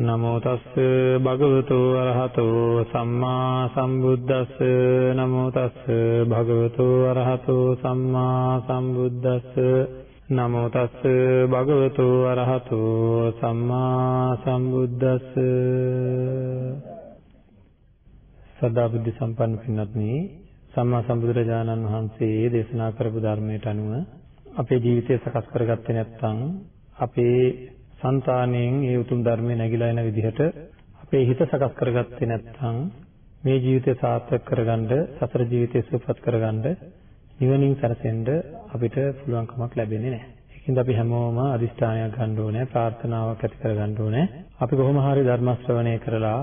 නමෝ තස්ස භගවතු අරහතෝ සම්මා සම්බුද්දස්ස. නමෝ තස්ස භගවතු අරහතෝ සම්මා සම්බුද්දස්ස. නමෝ තස්ස භගවතු අරහතෝ සම්මා සම්බුද්දස්ස. සදා බුද්ධ සම්පන්න පින්වත්නි සම්මා සම්බුදුරජාණන් වහන්සේ දේශනා කරපු ධර්මයට අනුව අපේ ජීවිතය සකස් කරගත්තේ නැත්නම් අපේ సంతාණයෙන් ඒ උතුම් ධර්මයේ නැగిලා යන විදිහට අපේ හිත සකස් කරගත්තේ නැත්නම් මේ ජීවිතය සාර්ථක කරගන්න සතර ජීවිතය සුවපත් කරගන්න නිවනින් සැරසෙන්න අපිට පුළුවන්කමක් ලැබෙන්නේ නැහැ. ඒකින්ද අපි හැමෝම අදිෂ්ඨානයක් ගන්න ඕනේ, ප්‍රාර්ථනාවක් ඇති කරගන්න ඕනේ. අපි කොහොම හරි ධර්ම ශ්‍රවණය කරලා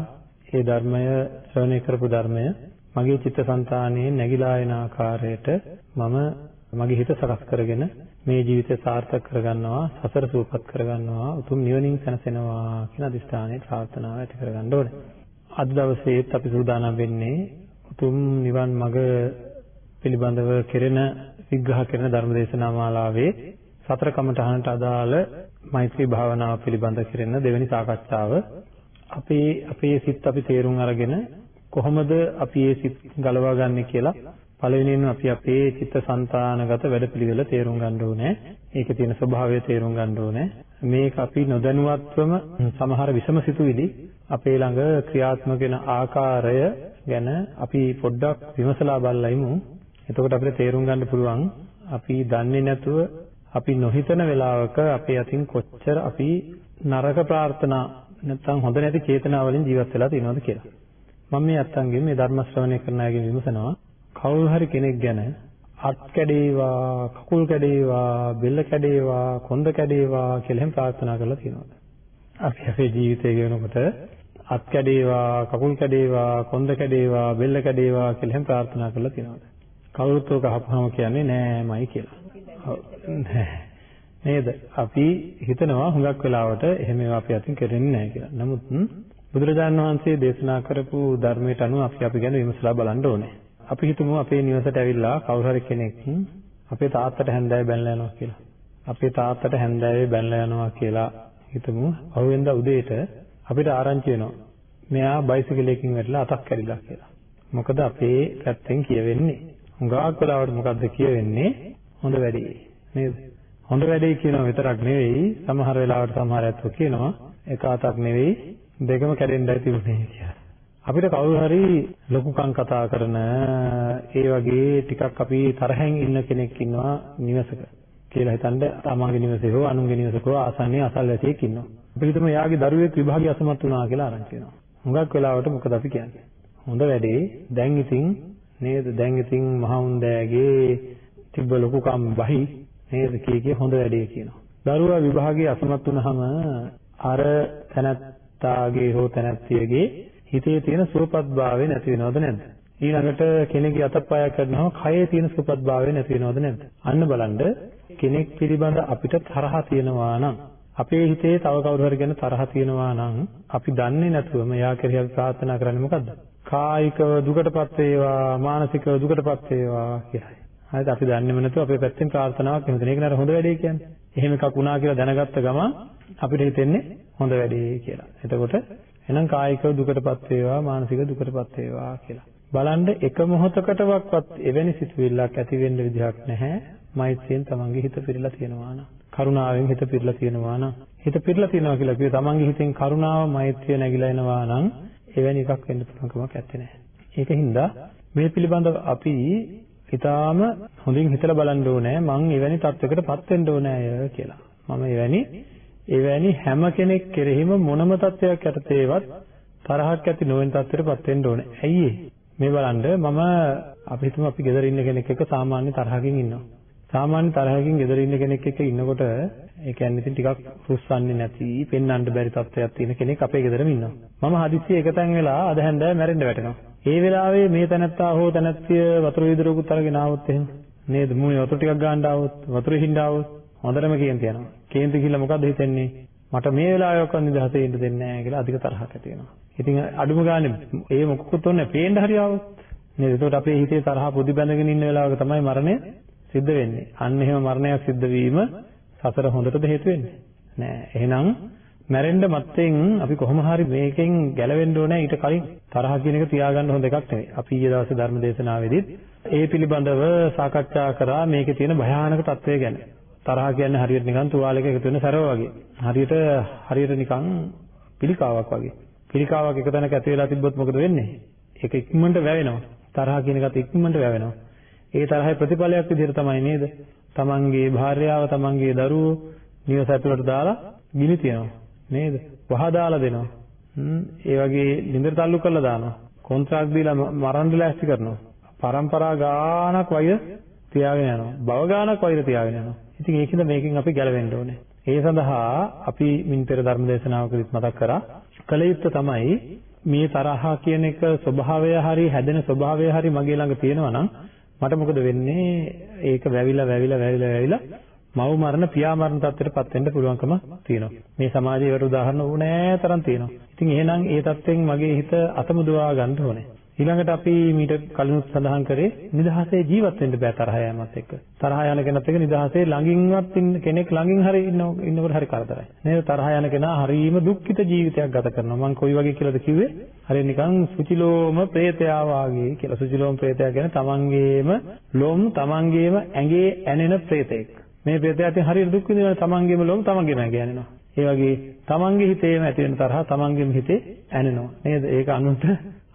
ඒ ධර්මය ශ්‍රවණය කරපු ධර්මය මගේ චිත්තසංතානයේ නැగిලා එන ආකාරයට මම මගේ හිත සකස් කරගෙන මේ ජීවිතය සාර්ථක කරගන්නවා සසර සූපත් කරගන්නවා උතුම් නිවනින් සැනසෙනවා කියන අදිස්ථානයේ ප්‍රාර්ථනාව ඇති කරගන්න ඕනේ. අද දවසේත් අපි සූදානම් වෙන්නේ උතුම් නිවන් මඟ පිළිබඳව කෙරෙන විග්‍රහ කරන ධර්ම දේශනා මාලාවේ සතර කමඨහනට අදාළ මෛත්‍රී භාවනාව පිළිබඳ කෙරෙන දෙවෙනි සාකච්ඡාව අපේ අපේ සිත් අපි තේරුම් අරගෙන කොහොමද අපි මේ සිත් ගලවා ගන්න කියලා පළවෙනියෙන්ම අපි අපේ චිත්තසංතානගත වැඩපිළිවෙල තේරුම් ගන්න ඕනේ. ඒකේ තියෙන ස්වභාවය තේරුම් ගන්න ඕනේ. මේක අපි නොදැනුවත්වම සමහර විෂම සිතුවිලි අපේ ළඟ ක්‍රියාත්මක වෙන ආකාරය ගැන අපි පොඩ්ඩක් විමසලා බලලයිමු. එතකොට අපිට තේරුම් ගන්න පුළුවන් අපි දන්නේ නැතුව අපි නොහිතන වෙලාවක අපේ අතින් කොච්චර අපි නරක ප්‍රාර්ථනා නැත්නම් හොඳ නැති චේතනා වලින් ජීවත් වෙලා තියෙනවද කියලා. මම මේ අත්තන්ගෙන් මේ ධර්ම ශ්‍රවණය කරන අයගෙන් විමසනවා කවුරු හරි කෙනෙක් ගැන අත් කැඩේවා, කකුල් කැඩේවා, බෙල්ල කැඩේවා, කොන්ද කැඩේවා කියලා එහෙම ප්‍රාර්ථනා කරලා තියෙනවද? අපි අපේ ජීවිතය ගෙවනකොට අත් කැඩේවා, කකුල් කැඩේවා, කොන්ද කැඩේවා, බෙල්ල කැඩේවා කියලා එහෙම ප්‍රාර්ථනා කරලා තියෙනවද? කවුරුත් ඔක අහපුවම කියන්නේ නෑමයි කියලා. නේද? අපි හිතනවා හුඟක් වෙලාවට එහෙම ඒවා අපි අතින් කෙරෙන්නේ නැහැ කියලා. නමුත් බුදුරජාණන් වහන්සේ දේශනා කරපු ධර්මයට අනුව අපි අපි ගැන විමසලා බලන්න ඕනේ. අපි හිතමු අපේ නිවසට ඇවිල්ලා කවුරු හරි කෙනෙක් අපේ තාත්තට හැන්දෑවේ බැනලා යනවා කියලා. අපේ තාත්තට හැන්දෑවේ බැනලා යනවා කියලා හිතමු. අවුවෙන්ද උදේට අපිට ආරංචි වෙනවා. මෙයා බයිසිකලයකින් වැටලා අතක් කැඩිලා කියලා. මොකද අපේ පැත්තෙන් කියවෙන්නේ. හුඟක් වෙලාවට මොකද්ද කියවෙන්නේ? හොඳ වැඩේ. නේද? හොඳ වැඩේ කියනවා විතරක් නෙවෙයි සමහර වෙලාවට සමහර අයත් කියනවා එක අතක් නෙවෙයි දෙකම කැඩෙන්නයි තිබුණේ කියලා. අපිට කවුරු හරි ලොකුකම් කතා කරන ඒ වගේ ටිකක් අපි තරහෙන් ඉන්න කෙනෙක් ඉන්නවා නිවසක කියලා හිතනද තමන්ගේ නිවසේ හෝ අනුන්ගේ නිවසක හෝ ආසන්නයේ අසල්වැසියෙක් ඉන්නවා. අපි හිතමු එයාගේ දරුවෙක් විභාගය අසමත් වුණා කියලා අරන් කියනවා. හුඟක් වෙලාවට මොකද අපි කියන්නේ? හොඳ වැඩේ දැන් ඉතින් නේද දැන් ඉතින් මහවුන්දෑගේ තිබ්බ ලොකුකම් බහි නේද කී කී හොඳ වැඩේ කියනවා. දරුවා විභාගයේ අසමත් වුණාම අර තනත්තාගේ හෝ තනත්තියගේ හිතේ තියෙන සුවපත්භාවය නැති වෙනවද නැද්ද? ඊළඟට කෙනෙක්ගේ අතපය කරනවා කයේ තියෙන සුවපත්භාවය නැති වෙනවද නැද්ද? අන්න බලන්න කෙනෙක් පිළිබඳ අපිට තරහ තියෙනවා නම් අපේ හිතේ තව කවුරු හරි ගැන තරහ තියෙනවා නම් අපි දන්නේ නැතුවම යා කෙරෙහි අපි ප්‍රාර්ථනා කරන්නේ මොකද්ද? කායිකව දුකටපත් වේවා මානසිකව දුකටපත් වේවා කියලා. හරිද? අපි දන්නේම නැතුව අපේ පැත්තෙන් ප්‍රාර්ථනාවක් එහෙම දෙන එක නේද හොඳ වැඩේ කියන්නේ. එහෙම එකක් වුණා කියලා දැනගත්ත ගමන් අපිට හිතෙන්නේ හොඳ වැඩේ කියලා. එතකොට එහෙනම් කායිකව දුකටපත් වේවා මානසික දුකටපත් වේවා කියලා. බලන්න එක මොහොතකටවත් එවැනි සිතුවිල්ලක් ඇති වෙන්න විදිහක් නැහැ. මෛත්‍රියෙන් තමන්ගේ හිත පිරලා තියෙනවා නම් කරුණාවෙන් හිත පිරලා තියෙනවා නම් හිත පිරලා තියෙනවා කියලා කිව්වේ තමන්ගේ හිතෙන් කරුණාව මෛත්‍රිය නැగిලා එනවා නම් එවැනි එකක් වෙන්න පුළුවන් කමක් නැත්තේ. ඒකින්ද මේ පිළිබඳව අපි ඊටාම හොඳින් හිතලා බලන්න ඕනේ මං එවැනි තත්වයකටපත් වෙන්න ඕනේ කියලා. මම එවැනි එවැනි හැම කෙනෙක් කෙරෙහිම මොනම තත්වයක් යටතේවත් තරහක් ඇති නොවන තත්ත්වයකටපත් වෙන්න ඕනේ. ඇයි මේ බලන්න මම අපි හිතමු අපි ගෙදර ඉන්න කෙනෙක් එක්ක සාමාන්‍ය තරහකින් ඉන්නවා. සාමාන්‍ය තරහකින් ගෙදර ඉන්න කෙනෙක් එක්ක ඉන්නකොට ඒ කියන්නේ ඉතින් ටිකක් රුස්සන්නේ නැති, පෙන්වන්න බැරි තත්ත්වයක් තියෙන කෙනෙක් අපේ ගෙදරම ඉන්නවා. මම හදිස්සියේ එකතෙන් වෙලා අද හැන්දෑව මැරෙන්න වැටෙනවා. ඒ වෙලාවේ මේ තැනත්තා හෝ තැනැත්තිය වතුර විදුරකුත් අරගෙන ආවොත් එහෙම නේද? මූණේ වතුර ටිකක් ගන්න ආවොත්, වතුරේ හින්දා ආවොත් හොඳටම කේන්ති යනවා. කේන්ති කියලා මොකද්ද හිතන්නේ? මට මේ වෙලාවකවත් නිදහසේ ඉන්න දෙන්නේ නැහැ කියලා අධික තරහක් ඇති වෙනවා. ඉතින් අඩුම ගානේ ඒ මොකකුත් ඕනේ පේන්න හරි ආවොත් නේද? ඒකට අපේ හිතේ තරහ පොඩි බැඳගෙන ඉන්න වෙලාවක තමයි මරණය සිද්ධ වෙන්නේ. අන්න එහෙම මරණයක් සිද්ධ වීම සසර හොඳටද හේතු වෙන්නේ? නෑ. එහෙනම් මැරෙන්න මත්තෙන් අපි කොහොම හරි මේකෙන් ගැලවෙන්න ඕනේ ඊට කලින් තරහ කියන එක තියාගන්න හොඳ එකක් නෙවෙයි. අපි ඊයේ දවසේ ධර්ම දේශනාවේදීත් ඒ පිළිබඳව සාකච්ඡා කරා මේකේ තියෙන භයානක తත්වය ගැන. තරහ කියන්නේ හරියට නිකන් තුවාලයක එකතු වෙන සරව වගේ. හරියට හරියට නිකන් පිළිකාවක් වගේ. පිළිකාවක් එක තැනක ඇති වෙලා තිබ්බොත් මොකද වෙන්නේ? ඒක ඉක්මනට වැවෙනවා. තරහ කියන එකත් ඉක්මනට වැවෙනවා. ඒ තරහේ ප්‍රතිඵලයක් විදිහට තමයි නේද? තමන්ගේ භාර්යාව, තමන්ගේ දරුවෝ නිවස ඇතුළට දාලා ගිනි තියනවා. නේද? වහ දාලා දෙනවා. ඒ වගේ ලිඳර තල්ලු කරලා දානවා. කොන්ත්‍රාත් දීලා මරන්න ලෑස්ති කරනවා. පරම්පරා ගානක් වෛර තියාගෙන යනවා. භව ගානක් වෛර තියාගෙන යනවා. ඉතින් ඒකින්ද මේකෙන් අපි ගැලවෙන්න ඕනේ. ඒ සඳහා අපි මින් පෙර ධර්ම දේශනාවකදීත් මතක් කරා කල යුත්තේ තමයි මේ තරහා කියන එක ස්වභාවය හරි හැදෙන ස්වභාවය හරි මගේ ළඟ තියෙනවා නම් මට මොකද වෙන්නේ ඒක වැවිලා වැවිලා වැවිලා වැවිලා මව් මරණ පියා මරණ තත්ත්වයටපත් වෙන්න පුළුවන්කම තියෙනවා. මේ සමාජයේ වල උදාහරණ ඕනෑ තරම් තියෙනවා. ඉතින් එහෙනම් ඒ තත්ත්වෙන් මගේ හිත අතමුදවා ගන්න ඕනේ. ඊළඟට අපි මීට කලිනුත් සඳහන් කරේ නිදහසේ ජීවත් වෙන්න බෑ තරහ යෑමත් එක්ක. තරහ යන කෙනත් එක්ක නිදහසේ ළඟින්වත් ඉන්න කෙනෙක් ළඟින් හරි ඉන්නකොට හරි කරදරයි. නේද? තරහ යන කෙනා හරීම දුක්ඛිත ජීවිතයක් ගත කරනවා. මම කොයි වගේ කියලාද කිව්වේ? හරිය නිකන් සුචිලෝම ප්‍රේතයා වාගේ කියලා. සුචිලෝම ප්‍රේතයා කියන්නේ තමන්ගේම ලොම් තමන්ගේම ඇඟේ ඇනෙන ප්‍රේතෙක්. මේ ප්‍රේතයා ඉතින් හරියට දුක් විඳිනවා තමන්ගේම ලොම් තමන්ගේම ඇඟේ ඇනෙනවා. ඒ වගේ තමන්ගේ හිතේම ඇති වෙන තරහ තමන්ගේම හිතේ ඇනෙනවා. නේද? ඒක අනුන්ට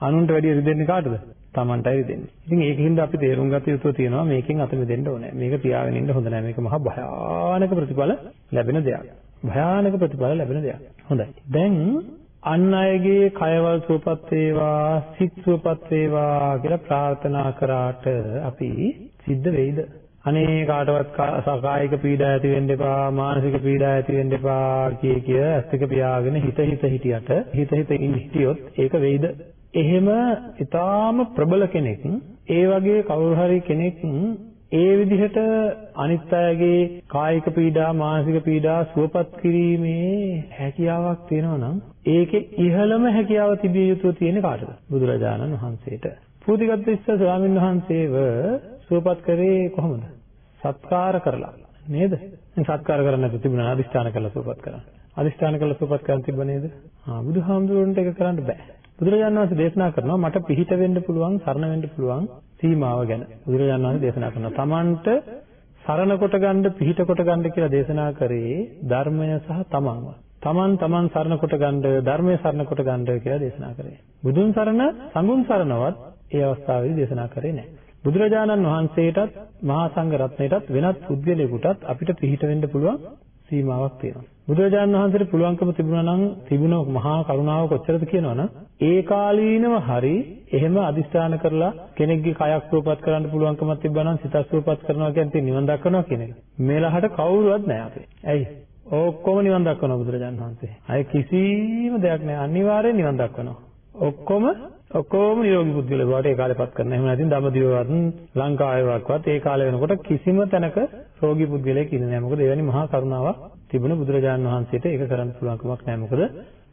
අනුන්ට වැඩිය රිදෙන්නේ කාටද? Tamanටයි රිදෙන්නේ. ඉතින් ඒකින්ද අපි තේරුම් ගත යුතු තියෙනවා මේකෙන් අත මෙදෙන්න ඕනේ. මේක තියාගෙන ඉන්න හොඳ නැහැ. මේක මහා භයානක ප්‍රතිඵල ලැබෙන දෙයක්. භයානක ප්‍රතිඵල ලැබෙන දෙයක්. හොඳයි. දැන් අන් අයගේ කයවල් සුවපත් වේවා, සිත් සුවපත් වේවා කියලා ප්‍රාර්ථනා කරාට අපි සිද්ධ වෙයිද? අනේ කාටවත් කායික පීඩා ඇති වෙන්න එපා මානසික පීඩා ඇති වෙන්න එපා කිය කිය ඇස් දෙක පියාගෙන හිත හිත හිටියට හිත හිත ඉන්න හිටියොත් ඒක වෙයිද එහෙම ඊටාම ප්‍රබල කෙනෙක් ඒ වගේ කවුරු හරි කෙනෙක් ඒ විදිහට අනිත් අයගේ කායික පීඩා මානසික පීඩා සුවපත් කිරීමේ හැකියාවක් තියෙනවා නම් ඒකේ ඉහළම හැකියාව තිබිය යුතු තියෙන කාටද? බුදුරජාණන් වහන්සේට. පූතිගත් ඉස්ස ස්වාමීන් වහන්සේව සුවපත් කරේ කොහොමද? සත්කාර කරලා. නේද? සත්කාර කරන්න නැති තිබුණා අදිස්ථාන කළා සුවපත් කරා අදිස්ථාන කළා සුවපත් කරන් තිබ්බ නේද? ආ බුදුහාමුදුරන්ට ඒක කරන්න බෑ. බුදුරජාණන් වහන්සේ දේශනා කරනවා මට පිහිට වෙන්න පුළුවන් සරණ වෙන්න පුළුවන් සීමාව ගැන. බුදුරජාණන් වහන්සේ දේශනා කරනවා තමන්ට සරණ කොට ගන්න පිහිට කොට ගන්න කියලා දේශනා කරේ ධර්මය සහ තමන්ව. තමන් තමන් සරණ කොට ගන්න ධර්මය සරණ කොට ගන්න කියලා දේශනා කරේ. බුදුන් සරණ සංඝුන් සරණවත් ඒ අවස්ථාවේදී දේශනා කරේ නැහැ. බුදුරජාණන් වහන්සේටත් මහා සංඝ රත්නයටත් වෙනත් පුද්ගලයෙකුටත් අපිට පිහිට වෙන්න පුළුවන් සීමාවක් තියෙනවා. බුදුරජාණන් වහන්සේට පුළුවන්කම තිබුණා නම් තිබුණ මහා කරුණාව කොච්චරද කියනවනම් ඒ කාලීනව හරි එහෙම අදිස්ථාන කරලා කෙනෙක්ගේ කයක් සුවපත් කරන්න පුළුවන්කමක් තිබ්බා නම් සිතක් සුවපත් කරනවා කියන්නේ නිවන් දක්වනවා කියන එක. මේලහට කවුරුවත් නැහැ අපේ. ඇයි? ඔක්කොම නිවන් දක්වනවා බුදුරජාණන් වහන්සේ. අය කිසිම දෙයක් නැහැ. අනිවාර්යෙන් නිවන් දක්වනවා. ඔක්කොම ඔක්කොම නිරෝගී පුද්ගලයෝ බවට ඒ කාලේපත් කරන. එහෙම නැතිනම් දඹදිවවත් ලංකාවේවත් ඒ කාලේ වෙනකොට කිසිම තැනක රෝගී පුද්ගලයෙක් ඉන්නේ නැහැ. මොකද එවැනි මහා කරුණාවක් තිබුණ බුදුරජාණන් වහන්සේට ඒක කරන්න පුළුවන්කමක් නැහැ. මොකද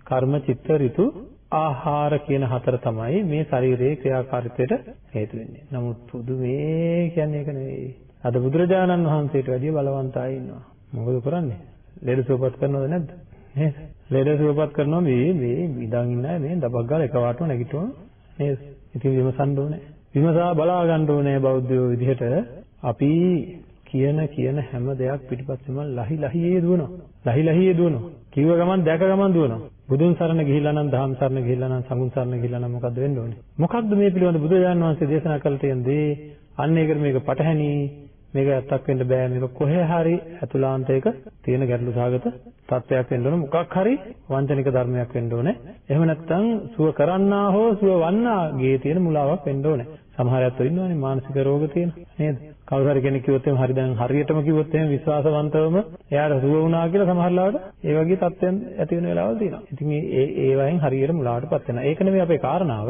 කර්ම, චිත්ත, ඍතු, ආහාර කියන හතර තමයි මේ ශරීරයේ ක්‍රියාකාරීත්වයට හේතු වෙන්නේ. නමුත් පුදු මේ කියන්නේ ඒක නෙවෙයි. අද බුදුරජාණන් වහන්සේට වැඩිය බලවන්ත අය ඉන්නවා. මොකද කරන්නේ? ලෙඩ සුවපත් කරනවද නැද්ද? නේද? ලෙඩ සුවපත් කරනවා මේ මේ ඉඳන් ඉන්න අය මේ දබක් ගාලා එකවරටම නැගිටිනවා නේද? ඉතින් විමසන්න ඕනේ. විමසා බලා ගන්න ඕනේ බෞද්ධයෝ විදිහට අපි කියන කියන හැම දෙයක් පිටිපස්සෙම ලහි ලහියේ දුවනවා. ලහි ලහියේ දුවනවා. කිව්ව ගමන් දැක ගමන් දුවනවා. බුදුන් සරණ ගිහිල්ලා නම් දහම් සරණ ගිහිල්ලා නම් සංඝුන් සරණ ගිහිල්ලා නම් මොකද්ද වෙන්න ඕනේ? මොකද්ද මේ පිළිබඳ බුදුරජාණන් වහන්සේ දේශනා කළ තියෙන දේ? අන්න ඒකට මේක පටහැනි මේක ඇත්තක් වෙන්න බෑ මේක කොහේ හරි අතුලාන්තයක තියෙන ගැටලු සහගත තත්ත්වයක් වෙන්න ඕන මොකක් හරි වංචනික ධර්මයක් වෙන්න ඕනේ එහෙම නැත්නම් සුව කරන්නා හෝ සුව වන්නාගේ තියෙන මුලාවක් වෙන්න ඕනේ සමහර අයත් ඉන්නවනේ මානසික රෝග තියෙන නේද කවුරු හරි කෙනෙක් කිව්වොත් එහෙම හරි දැන් හරියටම කිව්වොත් එහෙම විශ්වාසවන්තවම එයාට සුව වුණා කියලා සමහර ලාවට ඒ වගේ තත්ත්වයන් ඇති වෙන වෙලාවල් තියෙනවා. ඉතින් ඒ ඒ වයින් හරියට මුලාවටපත් වෙනවා. ඒක නෙමෙයි අපේ කාරණාව.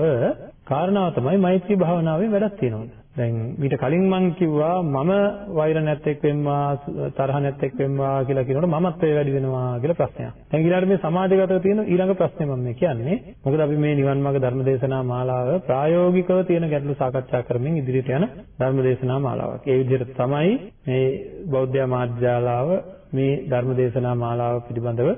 කාරණාව තමයි මෛත්‍රී භාවනාවේ වැඩක් තියෙනවා. දැන් ඊට කලින් මම කිව්වා මම වෛර නැත්තෙක් වෙම්මා තරහ නැත්තෙක් වෙම්මා කියලා කියනකොට මමත් ඒ වැඩි වෙනවා කියලා ප්‍රශ්නයක්. දැන් ඊළඟට මේ සමාජගතව තියෙන ඊළඟ ප්‍රශ්නේ මම මේ කියන්නේ. මොකද අපි මේ නිවන් මාර්ග ධර්මදේශනා මාලාව ප්‍රායෝගිකව තියෙන ගැටලු සාකච්ඡා කරමින් ඉදිරියට යන ධර්මදේශනා මාලාවක්. ඒ විදිහට තමයි මේ බෞද්ධ මාධ්‍යාලාව මේ ධර්මදේශනා මාලාව පිළිබඳව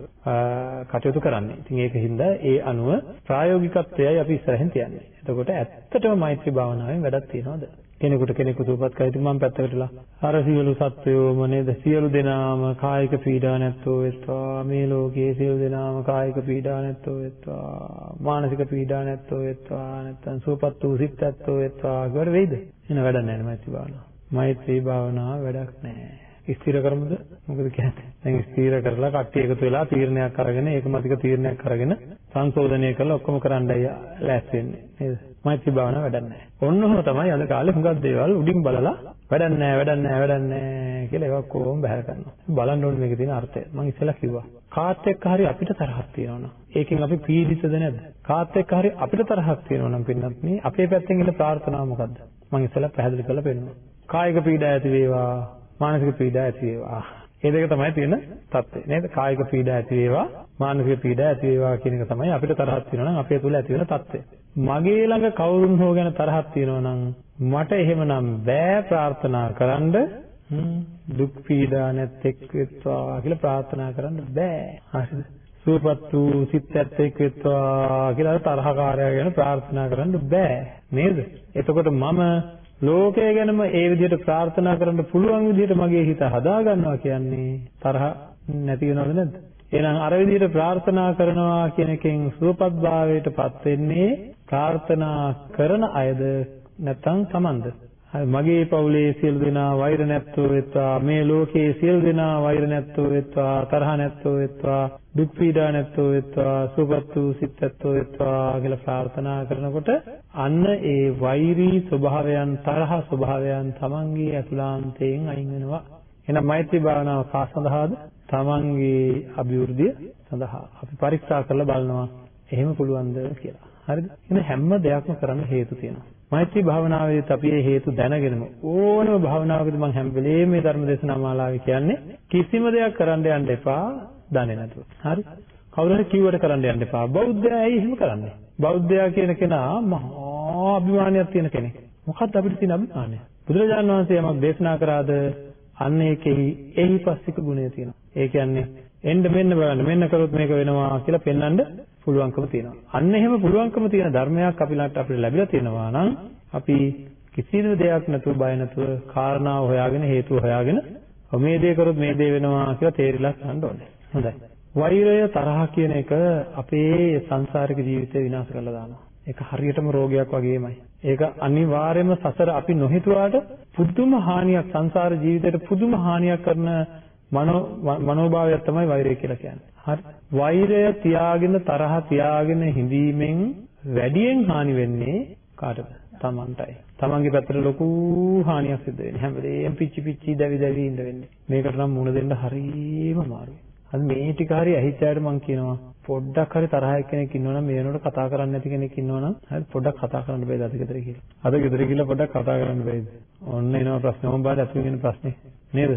කටයුතු කරන්නේ. ඉතින් ඒකින්ද ඒ අනුව ප්‍රායෝගිකත්වයයි අපි ඉස්සරහින් තියන්නේ. එතකොට ඇත්තටම මෛත්‍රී භාවනාවෙන් වැඩක් තියනවද? කෙනෙකුට කෙනෙකු සූපත් කරයි ඉතින් මම පැත්තකටලා අර සියලු සත්වයෝම නේද? සියලු දෙනාම කායික පීඩා නැත්තෝ වෙත්වා. මේ ලෝකයේ සියලු දෙනාම කායික පීඩා නැත්තෝ වෙත්වා. මානසික පීඩා නැත්තෝ වෙත්වා. නැත්තම් සූපත් වූ සිත් නැත්තෝ වෙත්වා. කියලා වෙයිද? එන වැඩක් නැහැ මෛත්‍රී භාවනාව මෛත්‍රී භාවනාව. වැඩක් නැහැ. ස්ථිර කරමුද? මොකද කියන්නේ? දැන් ස්ථිර කරලා කට්ටිය එකතු වෙලා තීරණයක් අරගෙන ඒකමතික තීරණයක් අරගෙන සංශෝධනය කරලා ඔක්කොම කරන්නයි ලෑස්ති වෙන්නේ. නේද? මෛත්‍රී භාවනාව වැඩක් නැහැ. ඔන්නෝම තමයි අද කාලේ හුඟක් දේවල් උඩින් බලලා වැඩක් නැහැ, වැඩක් නැහැ, වැඩක් නැහැ කියලා ඒවා කොහොම බහැර කරනවා. බලන්න ඕනේ මේකේ තියෙන අර්ථය. මම ඉස්සෙල්ලා කිව්වා. කාත් එක්ක හරි අපිට තරහක් තියෙනවා ඒකෙන් අපි පීඩිතද නැද්ද? කාත් එක්ක හරි අපිට තරහක් තියෙනවා නම් පින්නත් මේ අපේ පැත්තෙන් ඉන්න ප්‍රාර්ථනාව මොකද්ද? මම ඉස්සෙල්ලා පැහැදිලි කරලා පෙන්නනවා. කායික පීඩා ඇති වේවා මානසික පීඩා ඇති වේවා. මේ දෙක තමයි තියෙන தත්ත්වය. නේද? කායික පීඩා ඇති වේවා, මානසික පීඩා ඇති වේවා කියන එක තමයි අපිට තරහක් තියෙනවා නම් අපේ තුල ඇති වෙන தත්ත්වය. මගේ ළඟ කවුරුන් හෝ ගැන තරහක් තියෙනවා නම් මට එහෙමනම් බෑ ප්‍රාර්ථනා කරන්න දුක් පීඩා නැත්තේක් වෙත්වා කියලා ප්‍රාර්ථනා කරන්න බෑ. හරිද? සුවපත් වූ සිත් ඇත්තෙක් වෙත්වා කියලා තරහකාරයා ගැන ප්‍රාර්ථනා කරන්න බෑ. නේද? එතකොට මම ලෝකය ගැනම ඒ විදිහට ප්‍රාර්ථනා කරන්න පුළුවන් විදිහට මගේ හිත හදා ගන්නවා කියන්නේ තරහ නැති වෙනවද නැද්ද? එහෙනම් අර විදිහට ප්‍රාර්ථනා කරනවා කියන එකෙන් සුවපත් භාවයටපත් වෙන්නේ ප්‍රාර්ථනා කරන අයද නැත්නම් Tamand? මගේ පවුලේ සියලු දෙනා වෛර නැත්තෝ වෙත්වා මේ ලෝකයේ සියලු දෙනා වෛර නැත්තෝ වෙත්වා තරහ නැත්තෝ වෙත්වා දුක් පීඩා නැත්තෝ වෙත්වා සුවපත් වූ සිත් නැත්තෝ වෙත්වා කියලා ප්‍රාර්ථනා කරනකොට අන්න ඒ වෛරී ස්වභාවයන් තරහ ස්වභාවයන් තමන්ගේ අතුලාන්තයෙන් අයින් වෙනවා. එහෙනම් මෛත්‍රී භාවනාව කා සඳහාද? තමන්ගේ අභිවෘද්ධිය සඳහා අපි පරීක්ෂා කරලා බලනවා. එහෙම පුළුවන්ද කියලා. හරිද? එහෙනම් හැම දෙයක්ම කරන්න හේතු තියෙනවා. මෛත්‍රී භාවනාවේදීත් අපි මේ හේතු දැනගෙනම ඕනම භාවනාවකදී මම හැම වෙලේම මේ ධර්ම දේශනා මාලාවේ කියන්නේ කිසිම දෙයක් කරන්න යන්න එපා දන්නේ නැතුව. හරි? කවුරු හරි කිව්වට කරන්න යන්න එපා. බෞද්ධයා ඇයි එහෙම කරන්නේ? බෞද්ධයා කියන කෙනා මහා අභිමානයක් තියෙන කෙනෙක්. මොකක්ද අපිට තියෙන අභිමානය? බුදුරජාණන් වහන්සේ යමක් දේශනා කරාද අන්න ඒකෙහි එහිපස්සික ගුණය තියෙනවා. ඒ කියන්නේ එන්න මෙන්න බලන්න මෙන්න කරොත් මේක වෙනවා කියලා පෙන්වන්න පුළුවන්කම තියෙනවා. අන්න එහෙම පුළුවන්කම තියෙන ධර්මයක් අපි ළඟට අපිට ලැබිලා තියෙනවා නම් අපි කිසිම දෙයක් නැතුව බය නැතුව කාරණාව හොයාගෙන හේතුව හොයාගෙන මේ දේ කරොත් මේ දේ වෙනවා කියලා තේරිලා ගන්න ඕනේ. හොඳයි. වෛරය තරහ කියන එක අපේ සංසාරික ජීවිතය විනාශ කරලා දානවා. ඒක හරියටම රෝගයක් වගේමයි. ඒක අනිවාර්යයෙන්ම සසර අපි නොහිතුවාට පුදුම හානියක් සංසාර ජීවිතයට පුදුම හානියක් කරන මනෝ මනෝභාවයක් තමයි වෛරය කියලා කියන්නේ. හරි. වෛරය තියාගෙන තරහ තියාගෙන හිඳීමෙන් වැඩියෙන් හානි වෙන්නේ කාටද? Tamanටයි. Tamanගේ පැත්තට ලොකු හානියක් සිද්ධ වෙන්නේ. හැම වෙලේම පිච්චි පිච්චි දැවි දැවි ඉඳ වෙන්නේ. මේකට නම් මුණ දෙන්න හරියම අමාරුයි. අද මේ ටික හරි ඇහිච්චාට මම කියනවා පොඩ්ඩක් හරි තරහ කෙනෙක් ඉන්නවනම් මේ වෙනකොට කතා කරන්නේ නැති කෙනෙක් ඉන්නවනම් හරි පොඩ්ඩක් කතා කරන්න බෑද අද ගෙදර කියලා. අද ගෙදර කියලා පොඩ්ඩක් කතා කරන්න බෑද? ඔන්න එනවා ප්‍රශ්න. මොකක්ද අතුමින් එන ප්‍රශ්නේ. නේද?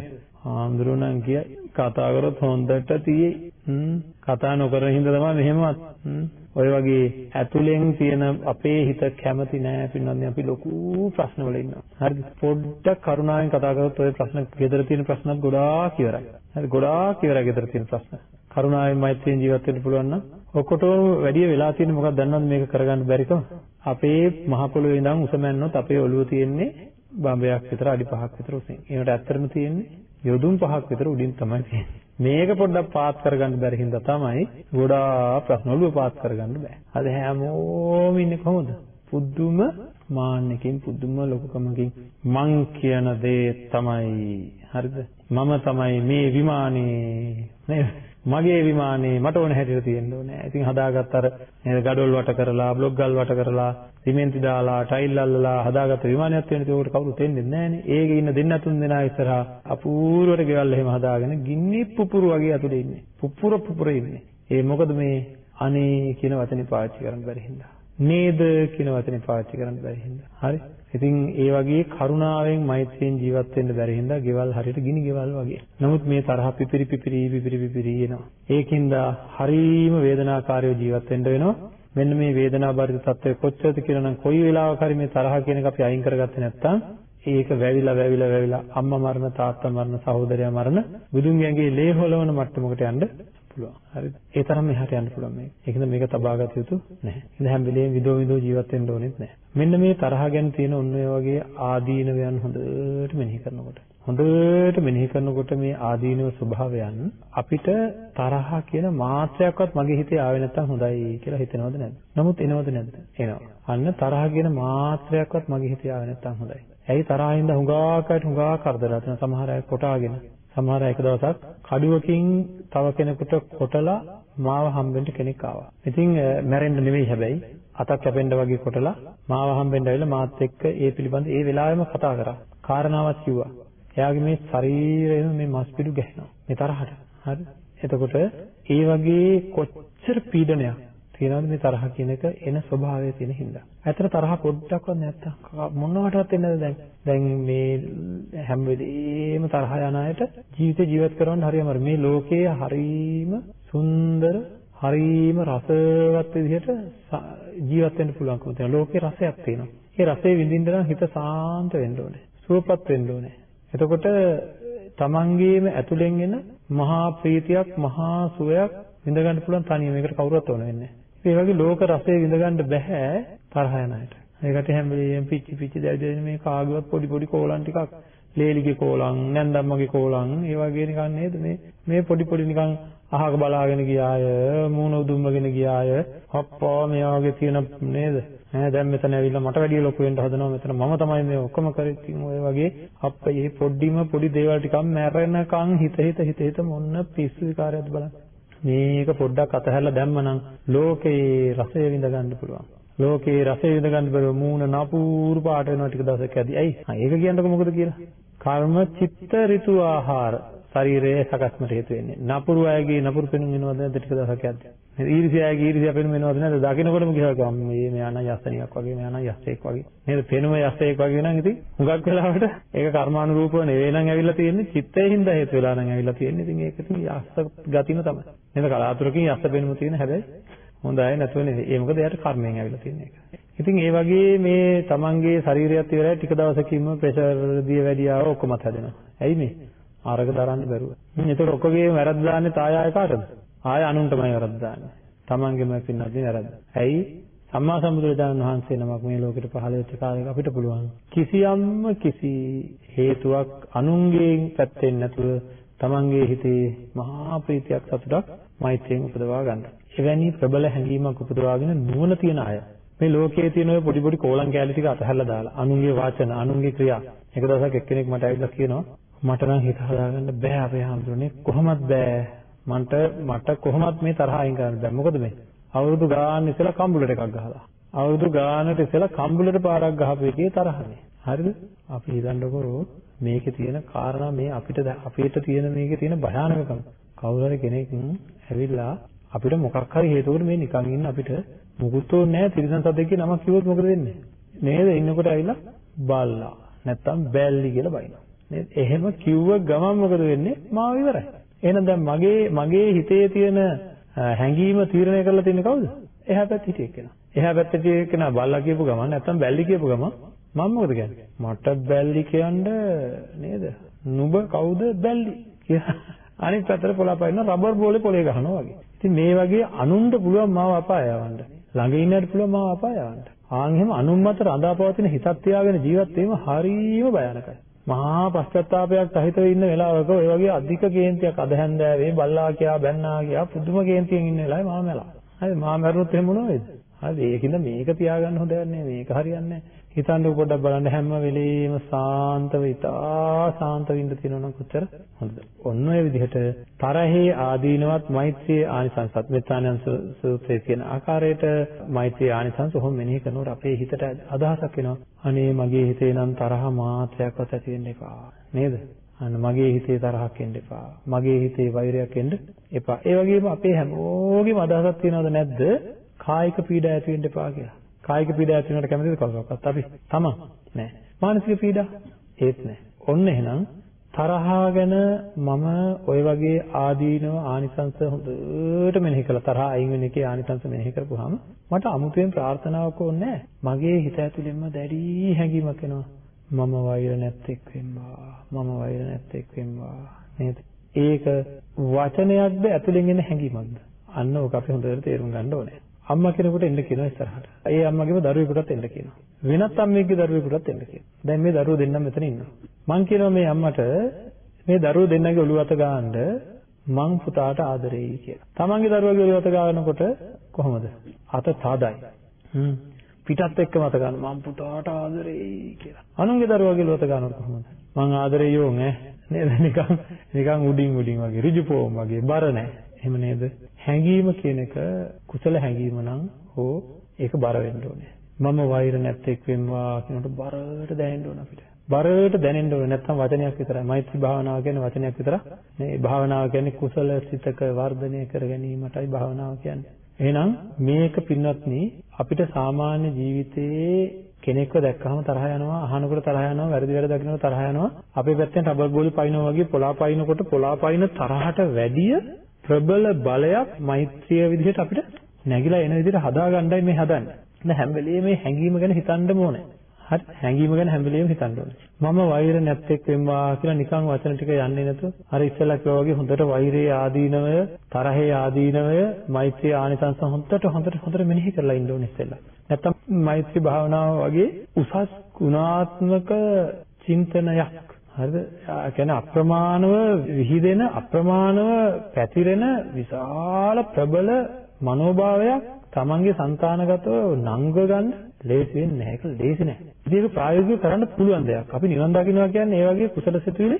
ආන්දරුණන් කිය කතා කරොත් හොඳට තියෙයි. හ්ම් කතා නොකරන හින්දා තමයි මෙහෙමවත්. හ්ම් ඔය වගේ ඇතුලෙන් තියෙන අපේ හිත කැමති නෑ පින්නන්නේ අපි ලොකු ප්‍රශ්න වල ඉන්නවා. හරිද? පොඩ්ඩක් කරුණාවෙන් කතා කරොත් ඔය ප්‍රශ්න ගෙදර තියෙන ප්‍රශ්නත් ගොඩාක් ඉවරයි. හරි ගොඩාක් ඉවරයි ගෙදර තියෙන ප්‍රශ්න. කරුණාවෙන් මෛත්‍රියෙන් ජීවත් වෙන්න පුළුවන් නම් ඔක්කොටම වැඩි වෙලා තියෙන්නේ මොකක්ද දන්නවද මේක කරගන්න බැරිකම? අපේ මහ පොළොවේ ඉඳන් උස මැන්නොත් අපේ ඔළුව තියෙන්නේ බම්බයක් විතර අඩි 5ක් විතර උසින්. ඒකට ඇත්තටම තියෙන්නේ යොදුන් පහක් විතර උඩින් තමයි තියෙන්නේ. මේක පොඩ්ඩක් පාත් කරගන්න බැරි හින්දා තමයි ගොඩාක් ප්‍රශ්න ඔළුව පාත් කරගන්න බෑ. අද හැමෝම ඉන්නේ කොහොමද? පුදුම මාන්නකින් පුදුම ලොකුකමකින් මං කියන දේ තමයි හරිද මම තමයි මේ විමානේ නේද මගේ විමානේ මට ඕන හැටියට තියෙන්න ඕනේ. ඉතින් හදාගත්ත අර නේද gadol වට කරලා, බ්ලොග් ගල් වට කරලා, සිමෙන්ති දාලා, ටයිල් අල්ලලා හදාගත්ත විමානයක් තියෙන ඉතින් උකට කවුරුත් එන්නේ නැහනේ. ඒකේ ඉන්න දෙන්න තුන් දෙනා ඉස්සරහා අපූර්වට ගෙවල් එහෙම හදාගෙන ගින්නි පුපුරු වගේ අතුලේ ඉන්නේ. පුපුර පුපුර ඉන්නේ. ඒ මොකද මේ අනේ කියන වචනේ පාවිච්චි කරන්න බැරි හින්දා. නේද කියන වචනේ පාවිච්චි කරන්න බැරි හින්දා. හරි. ඉතින් ඒ වගේ කරුණාවෙන් මෛත්‍රියෙන් ජීවත් වෙන්න බැරි හින්දා ගෙවල් හරියට ගිනි ගෙවල් වගේ. නමුත් මේ තරහ පිපිරි පිපිරි පිපිරි පිපිරි එනවා. ඒකින්ද හරීම වේදනාකාරීව ජීවත් වෙන්න වෙනවා. මෙන්න මේ වේදනා බරිත තත්ත්වය කොච්චරද කියලා නම් කොයි වෙලාවක හරි මේ තරහ කියන එක අපි අයින් කරගත්තේ නැත්නම් ඒක වැවිලා වැවිලා වැවිලා අම්මා මරණ තාත්තා මරණ සහෝදරයා මරණ බුදුන් ගැඟේ ලේ හොලවන මට්ටමකට යන්න පුළුවන්. හරිද? ඒ තරම් එහාට යන්න පුළුවන් මේක. ඒකද මේක තබාගත යුතු නැහැ. ඉතින් හැම වෙලේම විදෝ විදෝ ජීවත් වෙන්න ඕනෙත් නැහැ. මෙන්න මේ තරහ ගැන තියෙන ඔන්න ඔය වගේ ආදීනවයන් හොඳට මෙනෙහි කරනකොට හොඳට මෙනෙහි කරනකොට මේ ආදීනව ස්වභාවයන් අපිට තරහ කියන මාත්‍රයක්වත් මගේ හිතේ ආවේ නැත්තම් හොඳයි කියලා හිතෙනවද නැද්ද? නමුත් එනවද නැද්ද? එනවා. අන්න තරහ කියන මාත්‍රයක්වත් මගේ හිතේ ආවේ නැත්තම් හොඳයි. ඇයි තරහින්ද හුඟාකට හුඟා කරදරات සමහර අය කොටාගෙන සමහර එක දවසක් කඩුවකින් තව කෙනෙකුට කොටලා මාව හම්බෙන්න කෙනෙක් ආවා. ඉතින් මැරෙන්න නෙවෙයි හැබැයි අතක් කැපෙන්න වගේ කොටලා මාව හම්බෙන්න ඇවිල්ලා මාත් එක්ක ඒ පිළිබඳ ඒ වෙලාවෙම කතා කරා. කාරණාවක් කිව්වා. එයාගේ මේ ශරීරයෙන් මේ මස් පිඩු ගැහෙනවා. මේ තරහට. හරි. එතකොට ඒ වගේ කොච්චර පීඩනයක් තියෙනවද මේ තරහ කියන එක එන ස්වභාවය තියෙන හින්දා. ඇත්තට තරහ පොඩ්ඩක්වත් නැත්තම් මොනවටවත් එන්නද දැන්? දැන් මේ හැම වෙලේම තරහ යන අයට ජීවිතේ ජීවත් කරවන්න හරියම මේ ලෝකයේ හරීම සුන්දර හරීම රසවත් විදිහට ජීවත් වෙන්න පුළුවන්කම තියෙනවා. ලෝකේ රසයක් තියෙනවා. ඒ රසය විඳින්න නම් හිත සාන්ත වෙන්න ඕනේ. සුවපත් වෙන්න ඕනේ. එතකොට තමන්ගේම ඇතුලෙන් එන මහා ප්‍රීතියක් මහා සුවයක් විඳ ගන්න පුළුවන් තනියම ඒකට කවුරුවත් ඕන වෙන්නේ නැහැ. ඒ වගේ ලෝක රසය විඳ ගන්න බෑ තරහ යන අයට. ඒකට හැම වෙලෙම පිච්චි පිච්චි දැවිදෙන මේ කාගේවත් පොඩි පොඩි කෝලම් ටිකක් ලේලිගේ කෝලම් නැන්දම්මගේ කෝලම් ඒ වගේ නිකන් නේද? මේ මේ පොඩි පොඩි නිකන් අහක බලාගෙන ගියාය මූණ උදුම්මගෙන ගියාය අප්පා මේ වගේ තියෙන නේද? ඈ දැන් මෙතන ඇවිල්ලා මට වැඩිය ලොකු වෙන්න හදනවා. මෙතන මම තමයි මේ ඔක්කොම කරේ ඉතින් ඔය වගේ අප්පා මේ පොඩ්ඩිම පොඩි දේවල් ටිකක් මැරෙනකන් හිත හිත හිත හිත මොන්න පිස්සු විකාරයක්ද බලන්න. මේක පොඩ්ඩක් අතහැරලා දැම්මනම් ලෝකේ රසය විඳ ගන්න පුළුවන්. ලෝකේ රසය විඳ ගන්න බැරුව මූණ නපුරු පාට වෙනවා ටික දවසක් ඇදී. ඇයි? ඒක කියන්නකො මොකද කියලා? කර්ම චිත්ත ඍතු ආහාර ශරීරයේ සකස්මට හේතු වෙන්නේ. නපුරු අයගේ නපුරු පෙනුම් වෙනවද නැද්ද ටික දවසක් යද්දී. නේද? ඊර්ෂ්‍යාවගේ ඊර්ෂ්‍යා පෙනුම් වෙනවද නැද්ද? දකින්නකොටම කියනවා මේ මෙයා නම් යස්සනියක් වගේ මෙයා නම් යස්සෙක් වගේ. නේද? පෙනුම යස්සෙක් වගේ නම් ඉතින් හුඟක් වෙලාවට ඒක කර්මානුරූපව නෙවෙයි නම් ඇවිල්ලා තියෙන්නේ චිත්තයෙන් හින්දා හේතු වෙලා නම් ඇවිල්ලා තියෙන්නේ. ඉතින් ඒක ඉතින් යස්ස ගතිම තමයි. නේද? කලාතුරකින් යස්ස පෙනුම තියෙන හැබැයි හොඳයි නැතුව නෙවෙයි. ඒ මොකද එයාට කර්මයෙන් ඇවිල්ලා තියෙන එක. ඉතින් ඒ වගේ මේ තමන්ගේ ශරීරයත් ඉවරයි ටික දවසකින්ම ප්‍රෙෂර් දිය වැඩි ආව ඔක්කොමත් හැදෙනවා. ඇයි මේ? අරක දරන්න බැරුව. එතකොට ඔක්කොගේම වැරද්ද දාන්නේ තාය ආය කාටද? ආය අනුන්ටමයි වැරද්ද දාන්නේ. තමන්ගේම පින්නත් වැරද්ද. ඇයි? සම්මා සම්බුදුරජාණන් වහන්සේ නමක් මේ ලෝකෙට පහළ වෙච්ච කාලෙක අපිට පුළුවන් කිසියම්ම කිසි හේතුවක් අනුන්ගේ පැත්තෙන් නැතුව තමන්ගේ හිතේ මහා ප්‍රීතියක් සතුටක් මෛත්‍රියෙන් උපදවා ගන්න. එවැනි ප්‍රබල හැඟීමක් උපදවාගෙන නුවණ තියන අය මේ ලෝකයේ තියෙන ඔය පොඩි පොඩි කෝලම් කැලි ටික අතහැරලා දාලා අනුන්ගේ වචන අනුන්ගේ ක්‍රියා එක දවසක් එක්කෙනෙක් මට ඇවිල්ලා කියනවා මට නම් හිත හදාගන්න බෑ අපේ හැමෝටනේ කොහොමත් බෑ මන්ට මට කොහොමත් මේ තරහ අයින් කරන්න බෑ. මොකද මේ අවුරුදු ගාන ඉස්සෙල්ලා කම්බුලට එකක් ගහලා. අවුරුදු ගානට ඉස්සෙල්ලා කම්බුලට පාරක් ගහපු එකේ තරහනේ හරිද? අපි හිතන්නකෝ මේකේ තියෙන කාරණා මේ අපිට අපිට තියෙන මේකේ තියෙන භයානකකම. කවුරු හරි කෙනෙක් ඇවිල්ලා අපිට මොකක් හරි හේතුවකට මේ නිකන් ඉන්න අපිට මුකුත් ඕනේ නැහැ. තිරිසන් සතෙක්ගේ නමක් කිව්වොත් මොකද වෙන්නේ? නේද? ඉන්නකොට ඇවිල්ලා බල්ලා. නැත්තම් බැල්ලි කියලා බයිනවා. නේද? එහෙම කිව්ව ගමන් මොකද වෙන්නේ? මාව ඉවරයි. එහෙනම් දැන් මගේ මගේ හිතේ තියෙන හැඟීම තීරණය කරලා තින්නේ කවුද? එහා පැත්තේ හිටිය කෙනා. එහා පැත්තේ හිටිය කෙනා බල්ලා කියපු ගමන් නැත්තම් බැල්ලි කියපු ගමන් මම මොකද කියන්නේ? මට බැල්ලි කියන්න නේද? නුඹ කවුද බැල්ලි කියලා. අනිත් පැත්තට පොළපයින්න රබර් බෝලේ පොලේ ගහනවා වගේ. ඉතින් මේ වගේ අනුන්ට පුළුවන් මාව අපාය යවන්න. ළඟ ඉන්නට පුළුවන් මාව අපාය යවන්න. ආන් එහෙම අනුන් මත රඳාපවතින හිතක් තියාගෙන ජීවත් වීම හරියම භයානකයි. මහා පශ්චාත්තාවයක් සහිතව ඉන්න වෙලාවක ඔය වගේ අධික කේන්තියක් අද හැන්දෑවේ බල්ලා කියා බැන්නා කියා පුදුම කේන්තියෙන් ඉන්න වෙලාවේ මම මැලා. හරි මම මැරුණොත් එහෙම මොනව වෙයිද? හරිද? ඒකින්ද මේක තියාගන්න හොඳ නැහැ. මේක හරියන්නේ නැහැ. හිතන්න පොඩ්ඩක් බලන්න හැම වෙලෙම සාන්තව ඉතා සාන්ත වෙන්න තියෙනවා නම් කොච්චර හොඳද? ඔන්න ඔය විදිහට තරහේ ආදීනවත් මෛත්‍රියේ ආනිසංසත් මෙත්තානං සූත්‍රයේ තියෙන ආකාරයට මෛත්‍රියේ ආනිසංස ඔහොම මෙනෙහි කරනකොට අපේ හිතට අදහසක් එනවා. අනේ මගේ හිතේ නම් තරහ මාත්‍රයක්වත් ඇති වෙන්න එපා. නේද? අන්න මගේ හිතේ තරහක් එන්න එපා. මගේ හිතේ වෛරයක් එන්න එපා. ඒ වගේම අපේ හැමෝගෙම අදහසක් තියනවද නැද්ද? කායික පීඩා ඇති වෙන්න එපා කියලා. කායික පීඩා ඇති වෙනවට කැමතිද කවුරක්වත්? අපි තමන් නෑ. මානසික පීඩා? ඒත් නෑ. ඔන්න එහෙනම් තරහා ගැන මම ওই වගේ ආදීනව ආනිසංස හොඳට මෙනෙහි කළා. තරහා අයින් වෙන එකේ ආනිසංස මෙනෙහි කරපුවාම මට අමුතුවෙන් ප්‍රාර්ථනාවක් ඕනේ මගේ හිත ඇතුළෙන්ම දැඩි හැඟීමක් එනවා. මම වෛර නැත්තේක් වෙම්වා මම වෛර නැත්තේක් වෙම්වා නේද? ඒක වචනයක්ද ඇතුළෙන් එන හැඟීමක්ද? අන්න ඕක අපි හොඳට තේරුම් ගන්න ඕනේ. අම්මා කෙනෙකුට එන්න කියනවා ඉස්සරහට. ඒ අම්මගේම දරුවෙකුටත් එන්න කියනවා. වෙනත් අම්මෙක්ගේ දරුවෙකුටත් එන්න කියනවා. දැන් මේ දරුවෝ දෙන්නම මෙතන ඉන්නවා. මං කියනවා මේ අම්මට මේ දරුවෝ දෙන්නගේ ඔළුව අත ගන්න මං පුතාට ආදරෙයි කියලා. තමන්ගේ දරුවගේ ඔළුව අත ගන්නකොට කොහොමද? අත තදයි. හ්ම්. පිටත් එක්ක මත ගන්න මං පුතාට ආදරෙයි කියලා. අනුන්ගේ දරුවගේ ඔළුව අත ගන්නකොට කොහොමද? මං ආදරෙයියෝ ඈ නේද නිකන් නිකන් උඩින් උඩින් වගේ ඍජු පොම් වගේ බර නැහැ. එහෙම නේද? හැඟීම කියන එක කුසල හැඟීම නම් හෝ ඒක බර වෙන්න ඕනේ. මම වෛර නැත්තේක් වෙන්වා කියනකොට බරට දැනෙන්න ඕන අපිට. බරට දැනෙන්න ඕනේ නැත්නම් වචනයක් විතරයි. මෛත්‍රී භාවනාව කියන්නේ වචනයක් විතරක් නෙවෙයි. භාවනාව කියන්නේ කුසල සිතක වර්ධනය කර ගැනීමටයි භාවනාව කියන්නේ. එහෙනම් මේක පින්වත්නි අපිට සාමාන්‍ය ජීවිතයේ කෙනෙක්ව දැක්කහම තරහ යනවා අහනකොට තරහ යනවා වැරදි වැඩ දකින්නකොට තරහ යනවා අපේ පැත්තෙන් රබර් බෝල් පයින්නවා වගේ පොලා පයින්නකොට පොලා පයින්න තරහට වැඩිය ප්‍රබල බලයක් මෛත්‍රිය විදිහට අපිට නැగిලා එන විදිහට හදාගන්නයි මේ හදන්නේ. දැන් හැම වෙලෙම මේ හැඟීම ගැන හිතන්නම ඕනේ. හරි හැඟීම ගැන හැම වෙලෙම හිතන්න ඕනේ. මම වෛර නැත්තේක් වෙම්වා කියලා නිකන් වචන ටික යන්නේ නැතුව අර ඉස්සෙල්ලා කිව්වා වගේ හොඳට වෛරයේ ආදීනවය, තරහේ ආදීනවය, මෛත්‍රී ආනිසංස හොඳට හොඳට හොඳට මෙනෙහි කරලා ඉන්න ඕනේ ඉස්සෙල්ලා. නැත්තම් මෛත්‍රී භාවනාව වගේ උසස් ගුණාත්මක චින්තනයක් හරිද? ඒ කියන්නේ අප්‍රමාණව විහිදෙන අප්‍රමාණව පැතිරෙන විශාල ප්‍රබල මනෝභාවයක් Tamanගේ సంతానගතව නංග ගන්න ලේසි වෙන්නේ නැහැ. ඒක ලේසි නෑ. ඉතින් ඒක ප්‍රායෝගිකව කරන්න පුළුවන් දෙයක්. අපි නිවන් දකින්නවා කියන්නේ ඒ වගේ කුසල සිතුවිලි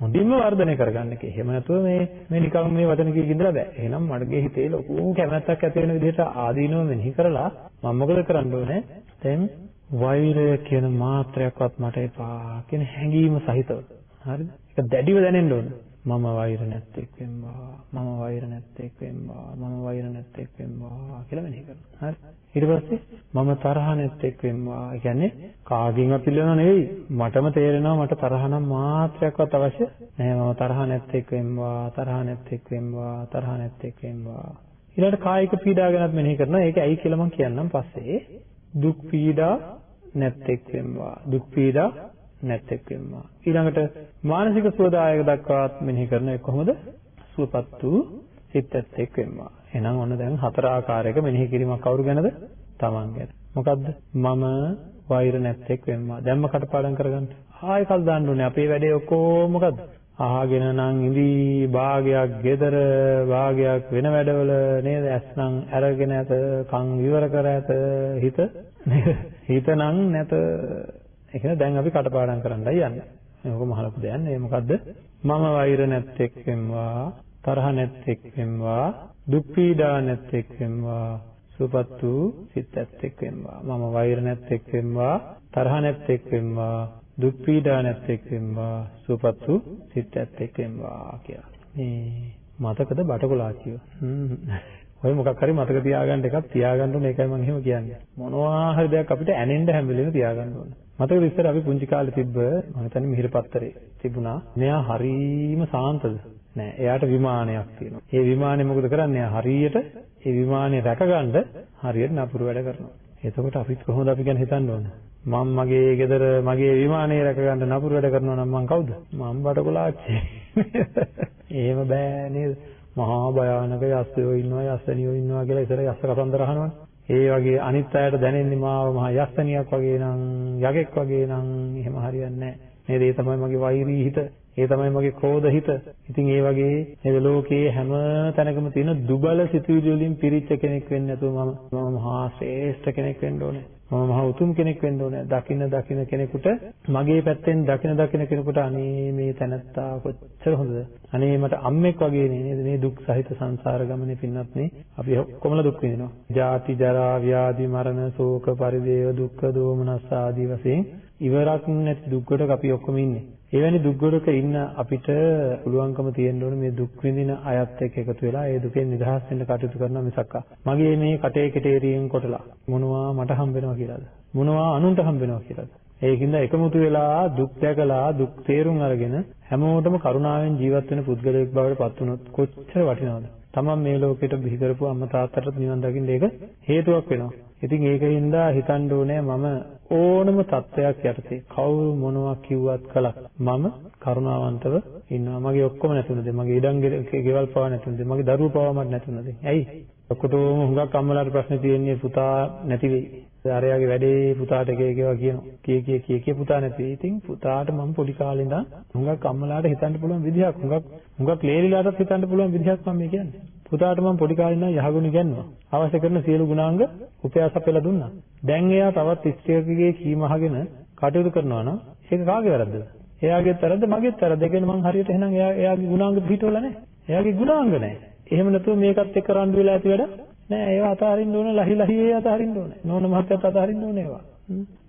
හොඳින්ම වර්ධනය කරගන්න එක. එහෙම නැතුව මේ මේ නිකන් මේ වචන කීක ඉඳලා බෑ. එහෙනම් මඩගේ හිතේ ලොකු කැමැත්තක් ඇති වෙන විදිහට ආදීනව මෙනෙහි කරලා මම මොකද කරන්න ඕනේ? දැන් වෛරය කියන මාත්‍රයක්වත් මට එපා කියන හැඟීම සහිතව. හරිද? ඒක දැඩිව දැනෙන්න ඕන. මම වෛර නැත්තේක් වෙම්වා. මම වෛර නැත්තේක් වෙම්වා. මම වෛර නැත්තේක් වෙම්වා කියලා මෙනෙහි කරනවා. හරි? ඊට පස්සේ මම තරහ නැත්තේක් වෙම්වා. ඒ කියන්නේ කාගෙන්වත් පිළිවෙල නෙවෙයි. මටම තේරෙනවා මට තරහ නම් මාත්‍රයක්වත් අවශ්‍ය නැහැ. මම තරහ නැත්තේක් වෙම්වා. තරහ නැත්තේක් වෙම්වා. තරහ නැත්තේක් වෙම්වා. ඊළඟට කායික පීඩා ගැනත් මෙනෙහි කරනවා. ඒක ඇයි කියලා මම කියන්නම් පස්සේ. දුක් පීඩා නැත්තේක් වෙම්වා. දුක් පීඩා නැත්තේක් වෙම්වා. ඊළඟට මානසික සුවදායක දක්වාත් මෙනෙහි කරන එක කොහොමද? සුවපත් වූ සිත් ඇත්තෙක් වෙම්වා. එහෙනම් ඔන්න දැන් හතර ආකාරයක මෙනෙහි කිරීමක් කවුරු ගැනද? තමන් ගැන. මොකද්ද? මම වෛර නැත්තේක් වෙම්වා. දැම්ම කටපාඩම් කරගන්න. ආයෙ කල් දාන්න ඕනේ. අපේ වැඩේ ඔක්කොම මොකද්ද? අහගෙන නම් ඉඳි භාගයක් gedara භාගයක් වෙන වැඩවල නේද? ඇස්නම් අරගෙන ඇත කන් විවර කර ඇත හිත හිතනම් නැත. ඒ කියන්නේ දැන් අපි කටපාඩම් කරන්නයි යන්නේ. මේක මහලොකු දෙයක් නේ. මොකද්ද? මම වෛර නැත්තේක් වෙම්වා තරහ නැත්තේක් වෙම්වා දුක් පීඩා නැත්තේක් වෙම්වා සුපත් වූ සිත ඇත්තෙක් වෙම්වා මම වෛර නැත්තේක් වෙම්වා තරහ නැත්තේක් වෙම්වා දුක් පීඩා නැත්තේක් වෙම්වා සුවපත් වූ සිත ඇත්තෙක් වෙම්වා කියලා. මේ මතකද බටකොලාචිය. ඔය මොකක් හරි මතක තියාගන්න එකක් තියාගන්න ඕනේ ඒකයි මම එහෙම කියන්නේ. මොනවා හරි දෙයක් අපිට ඇනෙන්න හැම වෙලෙම තියාගන්න ඕනේ. මතකද ඉස්සර අපි පුංචි කාලේ තිබ්බ මම හිතන්නේ මිහිර පත්තරේ තිබුණා. මෙයා හරීම සාන්තද? නෑ. එයාට විමානයක් තියෙනවා. ඒ විමානේ මොකද කරන්නේ? එයා හරියට ඒ විමානේ රැකගන්න හරියට නපුරු වැඩ කරනවා. එතකොට අපිත් කොහොමද අපි ගැන හිතන්න ඕනේ? මම මගේ ගෙදර මගේ විමානය රැකගන්න නපුරු වැඩ කරනවා නම් මං කවුද? මම බඩකොලාච්චි. එහෙම බෑ නේද? මහා භයානක යස්සයෝ ඉන්නවා යස්සනියෝ ඉන්නවා කියලා ඉතල යස්ස කතන්දර අහනවා. ඒ වගේ අනිත් අයට දැනෙන්නේ මාව මහා යස්සනියක් වගේ නම් යකෙක් වගේ නම් එහෙම හරියන්නේ නැහැ. නේද? ඒ තමයි මගේ වෛරී හිත. ඒ තමයි මගේ ක්‍රෝධ හිත. ඉතින් ඒ වගේ නේද ලෝකයේ හැම තැනකම තියෙන දුබල සිතුවිලි වලින් පිරිච්ච කෙනෙක් වෙන්න නැතුව මම මම මහා ශ්‍රේෂ්ඨ කෙනෙක් වෙන්න ඕනේ. මම මහා උතුම් කෙනෙක් වෙන්න ඕනේ. දකින්න දකින්න කෙනෙකුට මගේ පැත්තෙන් දකින්න දකින්න කෙනෙකුට අනේ මේ තැනත්තා කොච්චර හොඳද? අනේ මට අම්මෙක් වගේ නේද මේ දුක් සහිත සංසාර ගමනේ පින්නත් නේ අපි කොමල දුක් විඳිනවා. ජාති ජරා ව්‍යාධි මරණ ශෝක පරිදේව දුක්ඛ දෝමනස් ආදී වශයෙන් ඉවරක් නැති දුක්වලක අපි ඔක්කොම ඉන්නේ. එවැනි දුක්වලක ඉන්න අපිට පුළුවන්කම තියෙන්න ඕනේ මේ දුක් විඳින අයත් එක්ක එකතු වෙලා ඒ දුකෙන් නිදහස් වෙන්න කටයුතු කරනවා මිසක් මගේ මේ කටේ කෙටේරියෙන් කොටලා මොනවා මට හම්බ වෙනවා කියලාද? මොනවා අනුන්ට හම්බ වෙනවා කියලාද? ඒකින්ද එකමුතු වෙලා දුක් දැකලා දුක් තේරුම් අරගෙන හැමෝටම කරුණාවෙන් ජීවත් වෙන පුද්ගලයෙක් බවට පත් වුණොත් කොච්චර වටිනවද? තමන් මේ ලෝකෙට බිහි කරපු අම්මා තාත්තට නිවන් දකින්න ඒක හේතුවක් වෙනවා. ඉතින් ඒකින්ද හිතන්න ඕනේ මම ඕනම තත්වයක් යටතේ කවුරු මොනවා කිව්වත් කළත් මම කරුණාවන්තව ඉන්නවා. මගේ ඔක්කොම නැතුණද? මගේ ඉඩම් ගෙවල් පවා නැතුණද? මගේ දරුවෝ පවා මට නැතුණද? ඇයි? ඔක්කොටම හුඟක් අම්මලාට ප්‍රශ්නේ තියෙන්නේ පුතා නැති වෙයි. අරයාගේ වැඩේ පුතාට එක එක ඒවා කියනවා. කී කී කී කී පුතා නැති වෙයි. ඉතින් පුතාට මම පොඩි කාලේ ඉඳන් හුඟක් අම්මලාට හිතන්න පුළුවන් විදිහක් හුඟක් හුඟක් ලේලිලාටත් හිතන්න පුළුවන් විදිහක් මම මේ කියන්නේ. පුතාට මම පොඩි කාලේ ඉඳන් යහගුණ ඉගෙනුවා. අවශ්‍ය කරන සියලු ගුණාංග උපයාස අපෙලා දුන්නා. දැන් එයා තවත් ස්ත්‍රියකගේ කීම අහගෙන කටයුතු කරනවා නම් ඒක කාගේ වැරද්දද? එයාගේත් වැරද්ද මගේත් වැරද්ද. ඒ කියන්නේ මං හරියට එහෙනම් එයා එයාගේ ගුණාංග පිටවල නැහැ. එයාගේ ගුණාංග නැහැ. එහෙම නැතුව මේකත් එක්ක රණ්ඩු වෙලා ඇති වැඩ නෑ ඒවා අතහරින්න ඕන ලහි ලහි ඒ අතහරින්න ඕන. නෝන මහත්තයත් අතහරින්න ඕන ඒවා.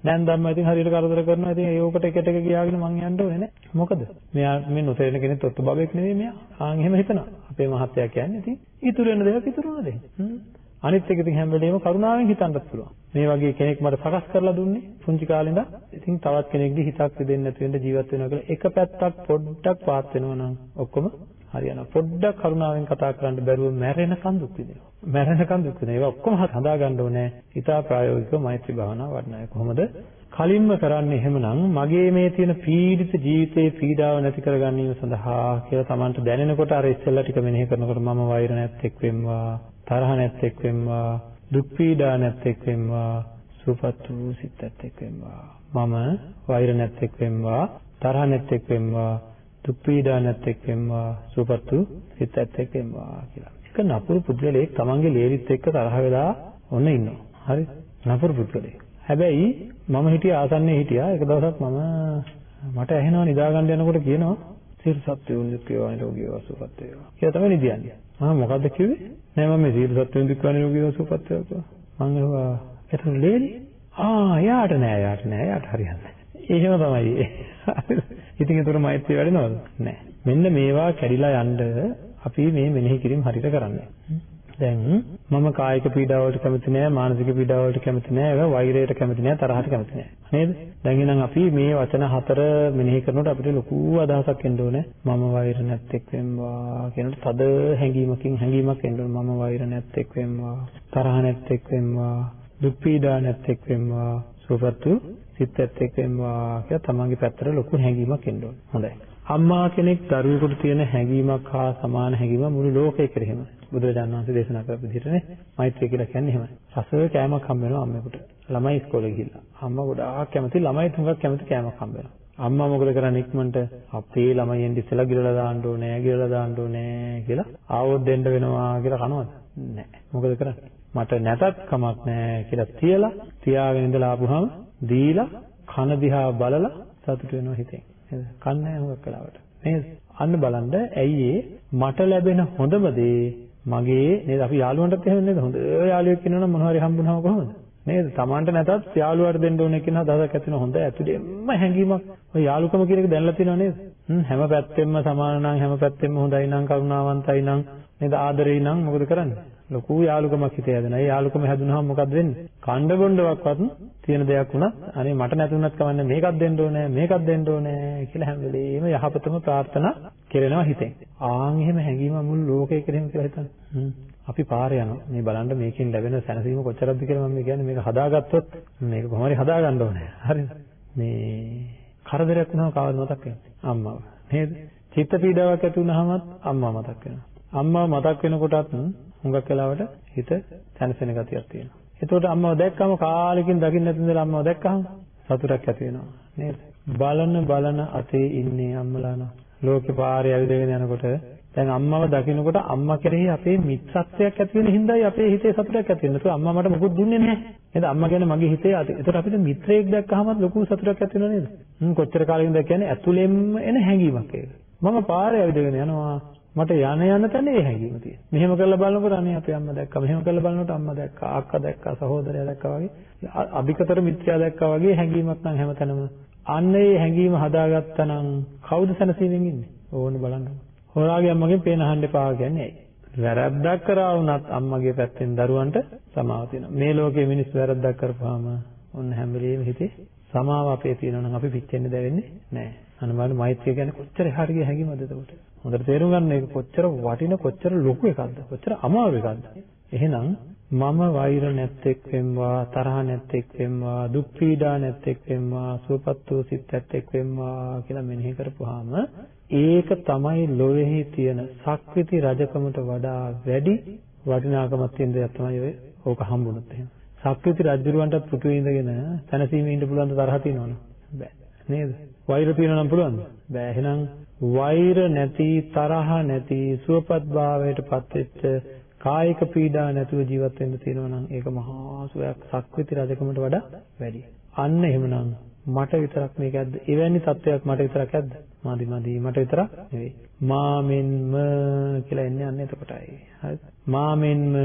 දැන් ධම්ම ඉතින් හරියට කරදර කරනවා. ඉතින් ඒකට එකට එක ගියාගෙන මං යන්න ඕනේ නෑ. මොකද? මෙයා මේ නොතේරෙන කෙනෙක් ඔත්තු බබෙක් නෙවෙයි මෙයා. ආන් එහෙම හිතනවා. අපේ මහත්තයා කියන්නේ ඉතින් ඉතුරු වෙන දේවල් ඉතුරු වෙන දේ අනිත් එක ඉතින් හැම වෙලේම කරුණාවෙන් හිතන්නත් පුළුවන්. මේ වගේ කෙනෙක් මට සකස් කරලා දුන්නේ පුංචි කාලේ ඉඳන්. ඉතින් තවත් කෙනෙක්ගේ හිතක් දෙන්නේ නැති වෙන්න ජීවත් වෙනවා කියලා එක පැත්තක් පොඩ්ඩක් පාත් වෙනවා නම් ඔක්කොම හරියනවා. පොඩ්ඩක් කරුණාවෙන් කතා කරන්න බැරුව මැරෙනකන් දුක් විඳිනවා. මැරෙනකන් දුක් විඳිනවා. ඒවා ඔක්කොම හදා ගන්න ඕනේ. ඊටා ප්‍රායෝගිකව මෛත්‍රී භාවනාව වඩනයි. කොහොමද? කලින්ම කරන්නේ එහෙමනම් මගේ මේ තියෙන පීඩිත ජීවිතයේ පීඩාව නැති කර ගැනීම සඳහා කියලා Tamanට දැනෙනකොට අර ඉස්සෙල්ලා ටික මෙනෙහි කරනකොට මම වෛර නැත්තේක් වෙම්වා, තරහ නැත්තේක් වෙම්වා, දුක් පීඩා නැත්තේක් වෙම්වා, සුවපත් වූ සිත් නැත්තේක් වෙම්වා. මම වෛර නැත්තේක් වෙම්වා, තරහ නැත්තේක් වෙම්වා, දුක් පීඩා නැත්තේක් වෙම්වා සුවපත් වූ සිත ඇත්තෙක් වෙම්වා කියලා. එක නපුරු පුද්ගලයෙක් තමන්ගේ ලේලිත් එක්ක තරහ වෙලා ඔන්න ඉන්නවා. හරි? නපුරු පුද්ගලයෙක්. හැබැයි මම හිටිය ආසන්නයේ හිටියා එක දවසක් මම මට ඇහෙනවා නිදා ගන්න යනකොට කියනවා සියලු සත්වයන් දුක් වේවා නිරෝගී වේවා සුවපත් වේවා. කියලා තමයි නිදියන්නේ. මම මොකද්ද කිව්වේ? නෑ මම මේ සියලු සත්වයන් දුක් වේවා නිරෝගී වේවා සුවපත් වේවා කිව්වා. මම ඒවා එතන ලේලි. ආ යාට නෑ යාට නෑ යාට හරියන්නේ. එහෙම තමයි. ඉතින් ඒතර මෛත්‍රිය වැඩෙනවද? නැහැ. මෙන්න මේවා කැඩිලා යන්න අපි මේ මෙනෙහි කිරීම හරියට කරන්නේ. දැන් මම කායික පීඩාවලට කැමති නෑ මානසික පීඩාවලට කැමති නෑ ඒවා වෛරයට කැමති නෑ තරහට කැමති නෑ නේද දැන් එහෙනම් අපි මේ වචන හතර මෙනෙහි කරනකොට අපිට ලොකු අදහසක් එන්න ඕනේ මම වෛර නැත්තේක් වෙම්වා කියනකොට තද හැඟීමකින් හැඟීමක් එන්න ඕනේ මම වෛර නැත්තේක් වෙම්වා තරහ නැත්තේක් වෙම්වා දුක් පීඩා නැත්තේක් වෙම්වා සුවපත් සිත් ඇත්තෙක් වෙනවා කියලා තමන්ගේ පැත්තට ලොකු හැඟීමක් එන්න ඕනේ. හොඳයි. අම්මා කෙනෙක් දරුවෙකුට තියෙන හැඟීමක් හා සමාන හැඟීම මුළු ලෝකෙ කෙරෙහිම බුදුරජාණන් වහන්සේ දේශනා කරපු විදිහටනේ මෛත්‍රිය කියලා කියන්නේ එහෙමයි. රසව කෑමක් හම්බ වෙනවා අම්මෙකුට. ළමයි ඉස්කෝලේ ගිහිල්ලා. අම්මා ගොඩාක් කැමති ළමයි තුඟක් කැමති කෑමක් හම්බ වෙනවා. අම්මා මොකද කරන්නේ ඉක්මනට අපේ ළමයින් ඉස්සෙල්ලා ගිරලා දාන්න ඕනේ, ගිරලා දාන්න ඕනේ කියලා ආවොත් දෙන්න වෙනවා කියලා කනවද? නැහැ. මොකද කරන්නේ? මට නැතත් කමක් නැහැ කියලා තියලා තියාගෙන ඉඳලා ආපුහම දීලා කන දිහා බලලා සතුට වෙනවා හිතෙන්. නේද? කන්නේ හුඟක් කලාවට. නේද? අන්න බලන්න ඇයි මට ලැබෙන හොඳම දේ මගේ නේද අපි යාළුවන්ටත් එහෙම නේද හොඳ යාළුවෙක් ඉන්නවනම් මොනවා හරි හම්බුනහම කොහොමද නේද Tamanට නැතත් යාළුවාට දෙන්න ඕනේ කියන අදහසක් ඇති වෙන හොඳ ඇතුළේම හැඟීමක් ඔය යාළුකම කියන එක දැනලා තියෙනව නේද හැම පැත්තෙම සමාන නම් හැම පැත්තෙම හොඳයි නම් කරුණාවන්තයි නම් නේද ආදරෙයි නම් මොකද කරන්නේ ලොකු යාළුකමක් හිතේ හැදෙනවා. ඒ යාළුකම හැදුනහම මොකද වෙන්නේ? කණ්ඩ බොණ්ඩවක්වත් තියෙන දෙයක් වුණත් අනේ මට නැතුණත් කවන්නේ මේකක් දෙන්න ඕනේ මේකක් දෙන්න ඕනේ කියලා හැම වෙලේම යහපතම ප්‍රාර්ථනා කෙරෙනවා හිතෙන්. ආන් එහෙම හැඟීම මුළු ලෝකේ කෙරෙහිම කියලා හිතන්න. අපි පාරේ යනවා. මේ බලන්න මේකෙන් ලැබෙන සැනසීම කොච්චරක්ද කියලා මම කියන්නේ මේක හදාගත්තොත් මේක කොහොම හරි හදාගන්න ඕනේ. හරිද? මේ කරදරයක් වුණාම කවද මතක් වෙන්නේ? අම්මව. නේද? චිත්ත පීඩාවක් ඇති වුණාමත් අම්මා මතක් වෙනවා. අම්මා මතක් වෙනකොටත් හුඟක් වෙලාවට හිත තනසෙන ගතියක් තියෙනවා. එතකොට අම්මව දැක්කම කාලෙකින් දකින්න නැති ඉඳලා අම්මව දැක්කම සතුටක් ඇති වෙනවා නේද? බලන බලන අතේ ඉන්නේ අම්මලා නම් ලෝකේ පාරේ ඇවිදගෙන යනකොට දැන් අම්මව දකිනකොට අම්මා කෙරෙහි අපේ මිත්‍රත්වයක් ඇති වෙන හින්දායි අපේ හිතේ සතුටක් ඇති වෙන්නේ. අම්මා මට මොකුත් දුන්නේ නැහැ. නේද? අම්මා කියන්නේ මගේ හිතේ ඒතර අපිට මිත්‍රයෙක් දැක්කහම ලොකු සතුටක් ඇති වෙනව නේද? හ්ම් කොච්චර කාලෙකින්ද කියන්නේ ඇතුළෙන්ම එන හැඟීමක් ඒක. මම පාරේ ඇවිදගෙන යනවා. මට යන යන තැන ඒ හැඟීම තියෙනවා. මෙහෙම කරලා බලනකොට අනේ අපේ අම්මා දැක්කා. මෙහෙම කරලා බලනකොට අම්මා දැක්කා. අක්කා දැක්කා. සහෝදරයා දැක්කා වගේ. අධිකතර මිත්‍යා දැක්කා වගේ හැඟීමක් නම් හැමතැනම. අන්න ඒ හැඟීම හදාගත්තා නම් කවුද සැනසීමෙන් ඉන්නේ? ඕනේ බලන්න. හොරාගේ අම්මගෙන් පේන අහන්න එපා කියන්නේ ඇයි? වැරද්දක් කරා වුණත් අම්මගේ පැත්තෙන් දරුවන්ට සමාව තියෙනවා. මේ ලෝකයේ මිනිස්සු වැරද්දක් කරපුවාම ඔන්න හැම වෙලෙම හිතේ සමාව අපේ තියෙනවා නම් අපි පිච්චෙන්න දෙවෙන්නේ නැහැ. අනවල මෛත්‍රිය කියන්නේ කොච්චර හරිය හැඟීමද එතකොට. හොඳට තේරුම් ගන්න මේක කොච්චර වටින කොච්චර ලොකු එකක්ද කොච්චර අමාරු එකක්ද. එහෙනම් මම වෛර නැත්තේක් වෙම්වා තරහ නැත්තේක් වෙම්වා දුක් පීඩා නැත්තේක් වෙම්වා සුවපත් වූ සිත් නැත්තේක් වෙම්වා කියලා මෙනෙහි කරපුවාම ඒක තමයි ලෝකෙහි තියෙන සක්විති රජකමට වඩා වැඩි වටිනාකමක් තියෙන දෙයක් තමයි ඔය ඕක හම්බුනොත් එහෙම. සක්විති රජුරවන්ට පුතු ඉඳගෙන තනසීමේ ඉන්න පුළුවන් තරහ තියෙනවනේ. බෑ. නේද? වෛර තියෙනවා නම් පුළුවන්ද? බෑ. එහෙනම් වෛර නැති තරහ නැති සුවපත් භාවයට පත්වෙච්ච කායික පීඩා නැතුව ජීවත් වෙන්න තියෙනවා නම් ඒක මහා සුවයක් සක්විති රජකමට වඩා වැඩි. අන්න එහෙමනම් මට විතරක් මේක ඇද්ද? එවැනි තත්වයක් මට විතරක් ඇද්ද? මාදි මාදි මට විතරක් නෙවෙයි. මාමෙන්ම කියලා එන්නේ අන්න එතකොටයි. හරිද? මාමෙන්ම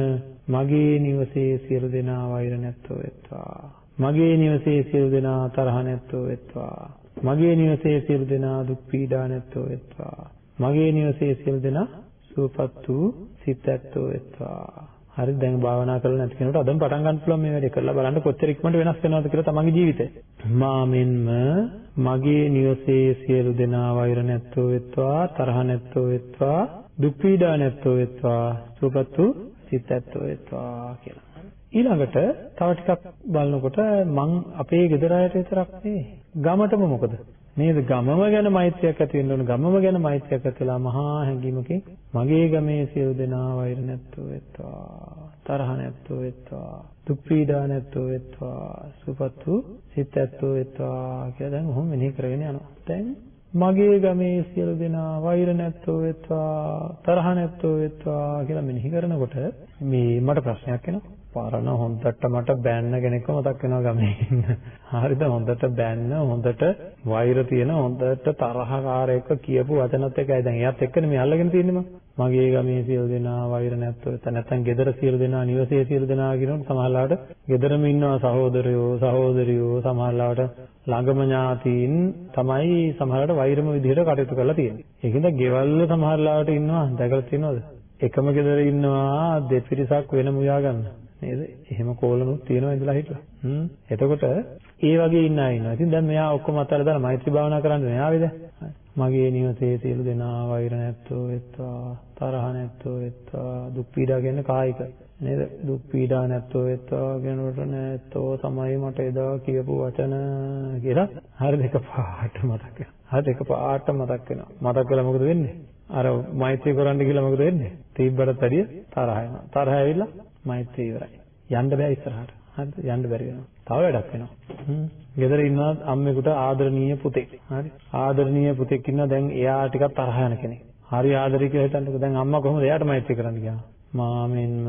මගේ නිවසේ සියලු දෙනා වෛර නැත්තෝ වෙත්වා. මගේ නිවසේ සියලු දෙනා තරහ නැත්තෝ වෙත්වා. මගේ නිවසේ සියලු දෙනා දුක් පීඩා නැත්තෝ වෙත්වා. මගේ නිවසේ සියලු දෙනා සුවපත් වූ සිත ඇත්තෝ වෙත්වා. හරි දැන් භාවනා කරලා නැති කෙනෙකුට අදම පටන් ගන්න පුළුවන් මේ වැඩේ කරලා බලන්න කොච්චර ඉක්මනට වෙනස් වෙනවද කියලා තමන්ගේ ජීවිතේ. මාමින්ම මගේ නිවසේ සියලු දෙනා වෛර නැත්තෝ වෙත්වා තරහ නැත්තෝ වෙත්වා දුක් පීඩා නැත්තෝ වෙත්වා සුවපත් වූ සිත ඇත්තෝ වෙත්වා කියලා. ඊළඟට තව ටිකක් බලනකොට මං අපේ ගෙදර අයට විතරක් නෙවෙයි ගමටම මොකද? නේද? ගමම ගැන මෛත්‍රියක් ඇති වෙන්න ඕන. ගමම ගැන මෛත්‍රියක් ඇතිලා මහා හැඟීමකින් මගේ ගමේ සියලු දෙනා වෛර නැත්තෝ වෙත්වා. තරහ නැත්තෝ වෙත්වා. දුක් පීඩා නැත්තෝ වෙත්වා. සුපත් වූ සිත ඇත්තෝ වෙත්වා කියලා දැන් ඔහොම මෙනෙහි කරගෙන යනවා. දැන් මගේ ගමේ සියලු දෙනා වෛර නැත්තෝ වෙත්වා තරහ නැත්තෝ වෙත්වා කියලා මෙනෙහි කරනකොට මේ මට ප්‍රශ්නයක් එනවා. පරණ හොඳට මට බෑන්න කෙනෙක්ව මතක් වෙනවා ගමේ ඉන්න. හරිද හොඳට බෑන්න හොඳට වෛර තියෙන හොඳට තරහකාරයෙක්ව කියපු වචනත් එකයි දැන් එයාත් එක්කනේ මේ අල්ලගෙන තියෙන්නේ මම. මගේ ගමේ සියලු දෙනා වෛර නැත්තෝ නැත්නම් ගෙදර සියලු දෙනා නිවසේ සියලු දෙනා කියනකොට සමහරවිට ගෙදරම ඉන්නවා සහෝදරයෝ සහෝදරියෝ සමහරවිට ළඟම ඥාතීන් තමයි සමහරවිට වෛරම විදිහට කටයුතු කරලා තියෙන්නේ. ඒකින්ද ගෙවල් සමහරවිට ඉන්නවා දැකලා තියෙනවද? එකම ගෙදර ඉන්නවා දෙපිරිසක් වෙනම උයා ගන්න. නේද? එහෙම කෝලනුත් තියෙනවා ඉඳලා හිටලා. හ්ම්. එතකොට ඒ වගේ ඉන්න අය ඉන්නවා. ඉතින් දැන් මෙයා ඔක්කොම අතහැරලා දාලා මෛත්‍රී භාවනා කරන්න නෑ ආවේද? මගේ නිවසේ සියලු දෙනා වෛර නැත්තෝ වෙත්වා, තරහ නැත්තෝ වෙත්වා, දුක් පීඩා කියන්නේ කායික. නේද? දුක් පීඩා නැත්තෝ වෙත්වා කියනකොට නැත්තෝ තමයි මට එදා කියපු වචන කියලා හරි දෙක පාට මතක් වෙනවා. හරි දෙක පාට මතක් වෙනවා. මතක් වෙලා මොකද වෙන්නේ? අර මෛත්‍රී කරන්න ගිහලා මොකද වෙන්නේ? තීබ්බරත් වැඩිය තරහ එනවා. තරහ ඇවිල්ලා මෛත්‍රිය ඉවරයි. යන්න බෑ ඉස්සරහට. හරිද? යන්න බැරි වෙනවා. තව වැඩක් වෙනවා. හ්ම්. ගෙදර ඉන්නවා අම්මෙකුට ආදරණීය පුතෙක්. හරි. ආදරණීය පුතෙක් ඉන්නවා දැන් එයා ටිකක් තරහ යන කෙනෙක්. හරි ආදරේ කියලා හිතන්නකෝ. දැන් අම්මා කොහොමද එයාට මෛත්‍රී කරන්න ගියා? මාමෙන්ම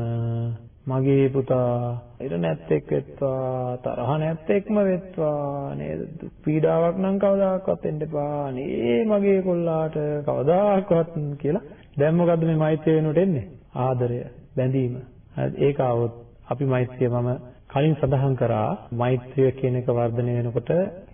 මගේ පුතා ඉර නැත්තෙක් වෙත්වා තරහ නැත්තෙක්ම වෙත්වා නේද පීඩාවක් නම් කවදාකවත් එන්න එපා නේ මගේ කොල්ලාට කවදාකවත් කියලා දැන් මොකද්ද මේ මෛත්‍රිය වෙනුවට එන්නේ ආදරය බැඳීම ඒක આવොත් අපි මෛත්‍රිය මම කලින් සඳහන් කරා මෛත්‍රිය කියන එක වර්ධනය වෙනකොට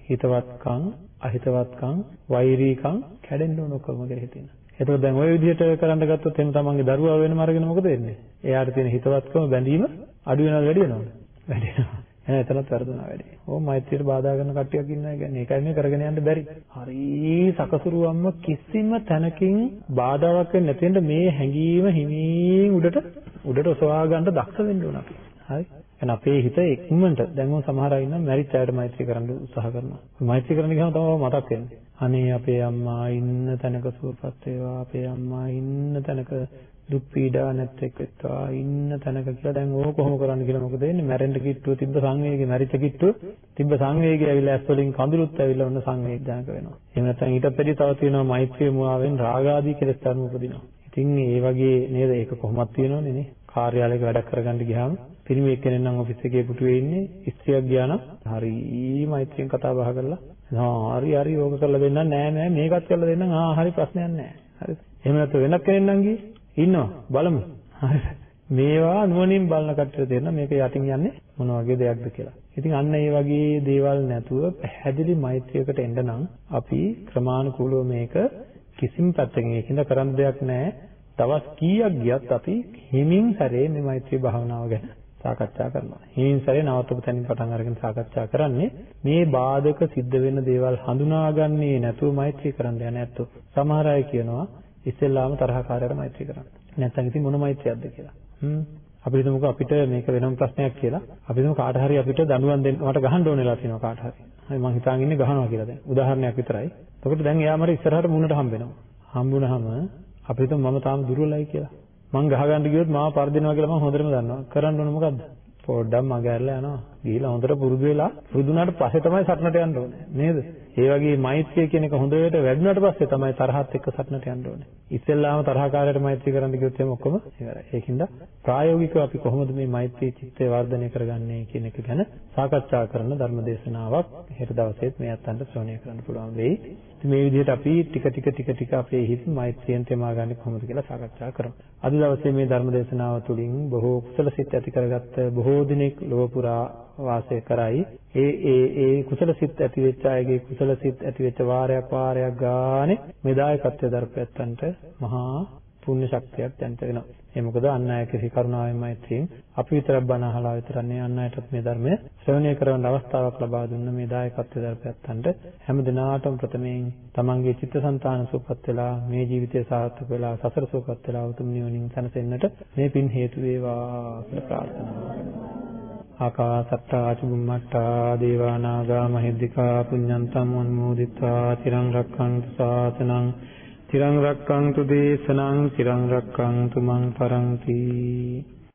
හිතවත්කම් අහිතවත්කම් වෛරීකම් කැඩෙන්න ඕන ඔක්කොම කියලා හිතෙනවා. එතකොට දැන් ওই විදිහට කරන්න ගත්තොත් එහෙනම් තමන්ගේ දරුවා වෙන මාර්ගෙන මොකද වෙන්නේ? එයාට තියෙන හිතවත්කම බැඳීම අඩු වෙනවද වැඩි වෙනවද? වැඩි වෙනවා. එහෙනම් එතනත් වර්ධනා වැඩි. ඕ මෛත්‍රියට බාධා කරන කට්ටියක් ඉන්නවා කියන්නේ ඒකයි මේ කරගෙන යන්න බැරි. හරි සකසුරුවම්ම කිසිම තැනකින් බාධාවක් නැතිවෙන්න මේ හැංගීම හිමින් උඩට උඩට ඔසවා ගන්න දක්ෂ වෙන්න ඕන අපි. හරි. එහෙනම් අපේ හිත ඉක්මනට දැන් මොන සමහර අය ඉන්නවා මැරිච් අයට මෛත්‍රී කරන්න උත්සාහ කරනවා. මෛත්‍රී කරන්න ගියාම තමයි මතක් වෙන්නේ. අනේ අපේ අම්මා ඉන්න තැනක සුවපත් වේවා. අපේ අම්මා ඉන්න තැනක දුක් පීඩා නැත්ෙක්කවා ඉන්න තැනක කියලා දැන් ඕක කොහොම කරන්න කියලා මොකද වෙන්නේ මැරෙන්න කිට්ටුව තිබ්බ සංවේගය මැරිච්ච කිට්ටුව තිබ්බ සංවේගය ඇවිල්ලා ඇස් වලින් කඳුළුත් ඇවිල්ලා ඔන්න සංවේගජනක වෙනවා එහෙම නැත්නම් ඊට පෙරි තව තියෙනවා මෛත්‍රිය මුවාවෙන් රාගාදී කෙලෙස් ධර්ම උපදිනවා ඉතින් ඒ වගේ නේද? ඒක කොහොමද තියෙනවනේ නේ. කාර්යාලයක වැඩක් කරගන්න ගියාම පිරිමි එක්කෙනෙක් නම් ඔෆිස් එකේ පුටුවේ ඉන්නේ ස්ත්‍රියක් ගියා නම් හරි මෛත්‍රියෙන් කතා බහ කරලා ආ හරි හරි ඕක කරලා දෙන්නම් නෑ නෑ මේකත් කරලා දෙන්නම් ආ හරි ප්‍රශ්නයක් නෑ. හරිද එහෙම නැත්නම් වෙනත් කෙනෙක් නම් ගියේ? ඉන්නවා. බලමු. හරිද මේවා නුවණින් බලන කට්ටියට තේරෙනවා මේක යටින් යන්නේ මොන වගේ දෙයක්ද කියලා. ඉතින් අන්න ඒ වගේ දේවල් නැතුව පැහැදිලි මෛත්‍රියකට එන්න නම් අපි ක්‍රමානුකූලව මේක කිසිම පැත්තකින් ඒකින්ද කරන්න දෙයක් නැහැ. දවස් කීයක් ගියත් අපි හිමින් සැරේ මේ මෛත්‍රී භාවනාව ගැන සාකච්ඡා කරනවා. හිමින් සැරේ නවත්තපු තැනින් පටන් අරගෙන සාකච්ඡා කරන්නේ මේ බාධක සිද්ධ වෙන දේවල් හඳුනාගන්නේ නැතුව මෛත්‍රී කරන්න යන ඇත්තෝ. සමහර අය කියනවා ඉස්සෙල්ලාම තරහකාරයට මෛත්‍රී කරන්න. නැත්නම් ඉතින් මොන මෛත්‍රියක්ද කියලා. හ්ම් අපි හිතමුකෝ අපිට මේක වෙනම ප්‍රශ්නයක් කියලා. අපි හිතමු කාට හරි අපිට දඬුවම් දෙන්න මට ගහන්න ඕනෙලා තියෙනවා කාට හරි. හරි මං හිතාගෙන ඉන්නේ ගහනවා කියලා දැන්. උදාහරණයක් විතරයි. එතකොට දැන් එයා මට ඉස්සරහට මුණට හම්බ වෙනවා. හම්බුනහම අපි හිතමු මම තාම දුර්වලයි කියලා. මං ගහගන්න ගියොත් මාව පරදිනවා කියලා මම හොඳටම දන්නවා. කරන්න ඕන මොකද්ද? පොඩ්ඩක් මග ඇරලා යනවා. ගිහිලා හොඳට පුරුදු වෙලා පුරුදු වුණාට පස්සේ තමයි සටනට යන්න ඕනේ. නේද? ඒ වගේ මෛත්‍රිය කියන එක හොඳට වැඩුණාට පස්සේ තමයි තරහත් එක්ක සටනට යන්න ඕනේ. ඉස්සෙල්ලාම තරහකාරයට මෛත්‍රී කරන්න ගියොත් එහෙම ඔක්කොම ඉවරයි. ඒකින්ද ප්‍රායෝගිකව අපි කොහොමද මේ මෛත්‍රී චිත්තය වර්ධනය කරගන්නේ කියන එක ගැන සාකච්ඡා කරන ධර්ම දේශනාවක් හෙට දවසේත් මේ අතන්ට ශ්‍රවණය කරන්න පුළුවන් වෙයි. ඉතින් මේ විදිහට අපි ටික ටික ටික ටික අපේ හිත මෛත්‍රියෙන් තේමා ගන්න කොහොමද කියලා සාකච්ඡා කරමු. අද දවසේ මේ ධර්ම දේශනාව තුළින් බොහෝ කුසල සිත් ඇති කරගත්ත බොහෝ දිනෙක ලෝක පුරා වාසය කරයි. ඒ ඒ ඒ කුසල සිත් ඇති වෙච්ච අයගේ කුසල සිත් ඇති වෙච්ච වාරයක් වාරයක් ගානේ මේ දායකත්වයේ දරපැත්තන්ට මහා පුණ්‍ය ශක්තියක් දැනට වෙනවා. ඒ මොකද අන් අය කෙරෙහි කරුණාවෙන් මෛත්‍රියෙන් අපි විතරක් බණ අහලා විතරක් නෙවෙයි අන් අයටත් මේ ධර්මය ශ්‍රවණය කරන්න අවස්ථාවක් ලබා දුන්න මේ දායකත්වයේ දරපැත්තන්ට හැම දිනාටම ප්‍රථමයෙන් තමන්ගේ චිත්තසංතාන සුවපත් වෙලා මේ ජීවිතය සාර්ථක වෙලා සසර සුවපත් වෙලා උතුම් නිවනින් සැනසෙන්නට මේ පින් හේතු වේවා කියලා ප්‍රාර්ථනා කරනවා. ආකාසත්තා චුම්මත්තා දේවා නාග මහිද්దికා පුඤ්ඤන්තං අනුමෝදිත්වා තිරං රක්ඛන්තු ශාසනං තිරං රක්ඛන්තු දේශනං තිරං රක්ඛන්තු මං පරන්ති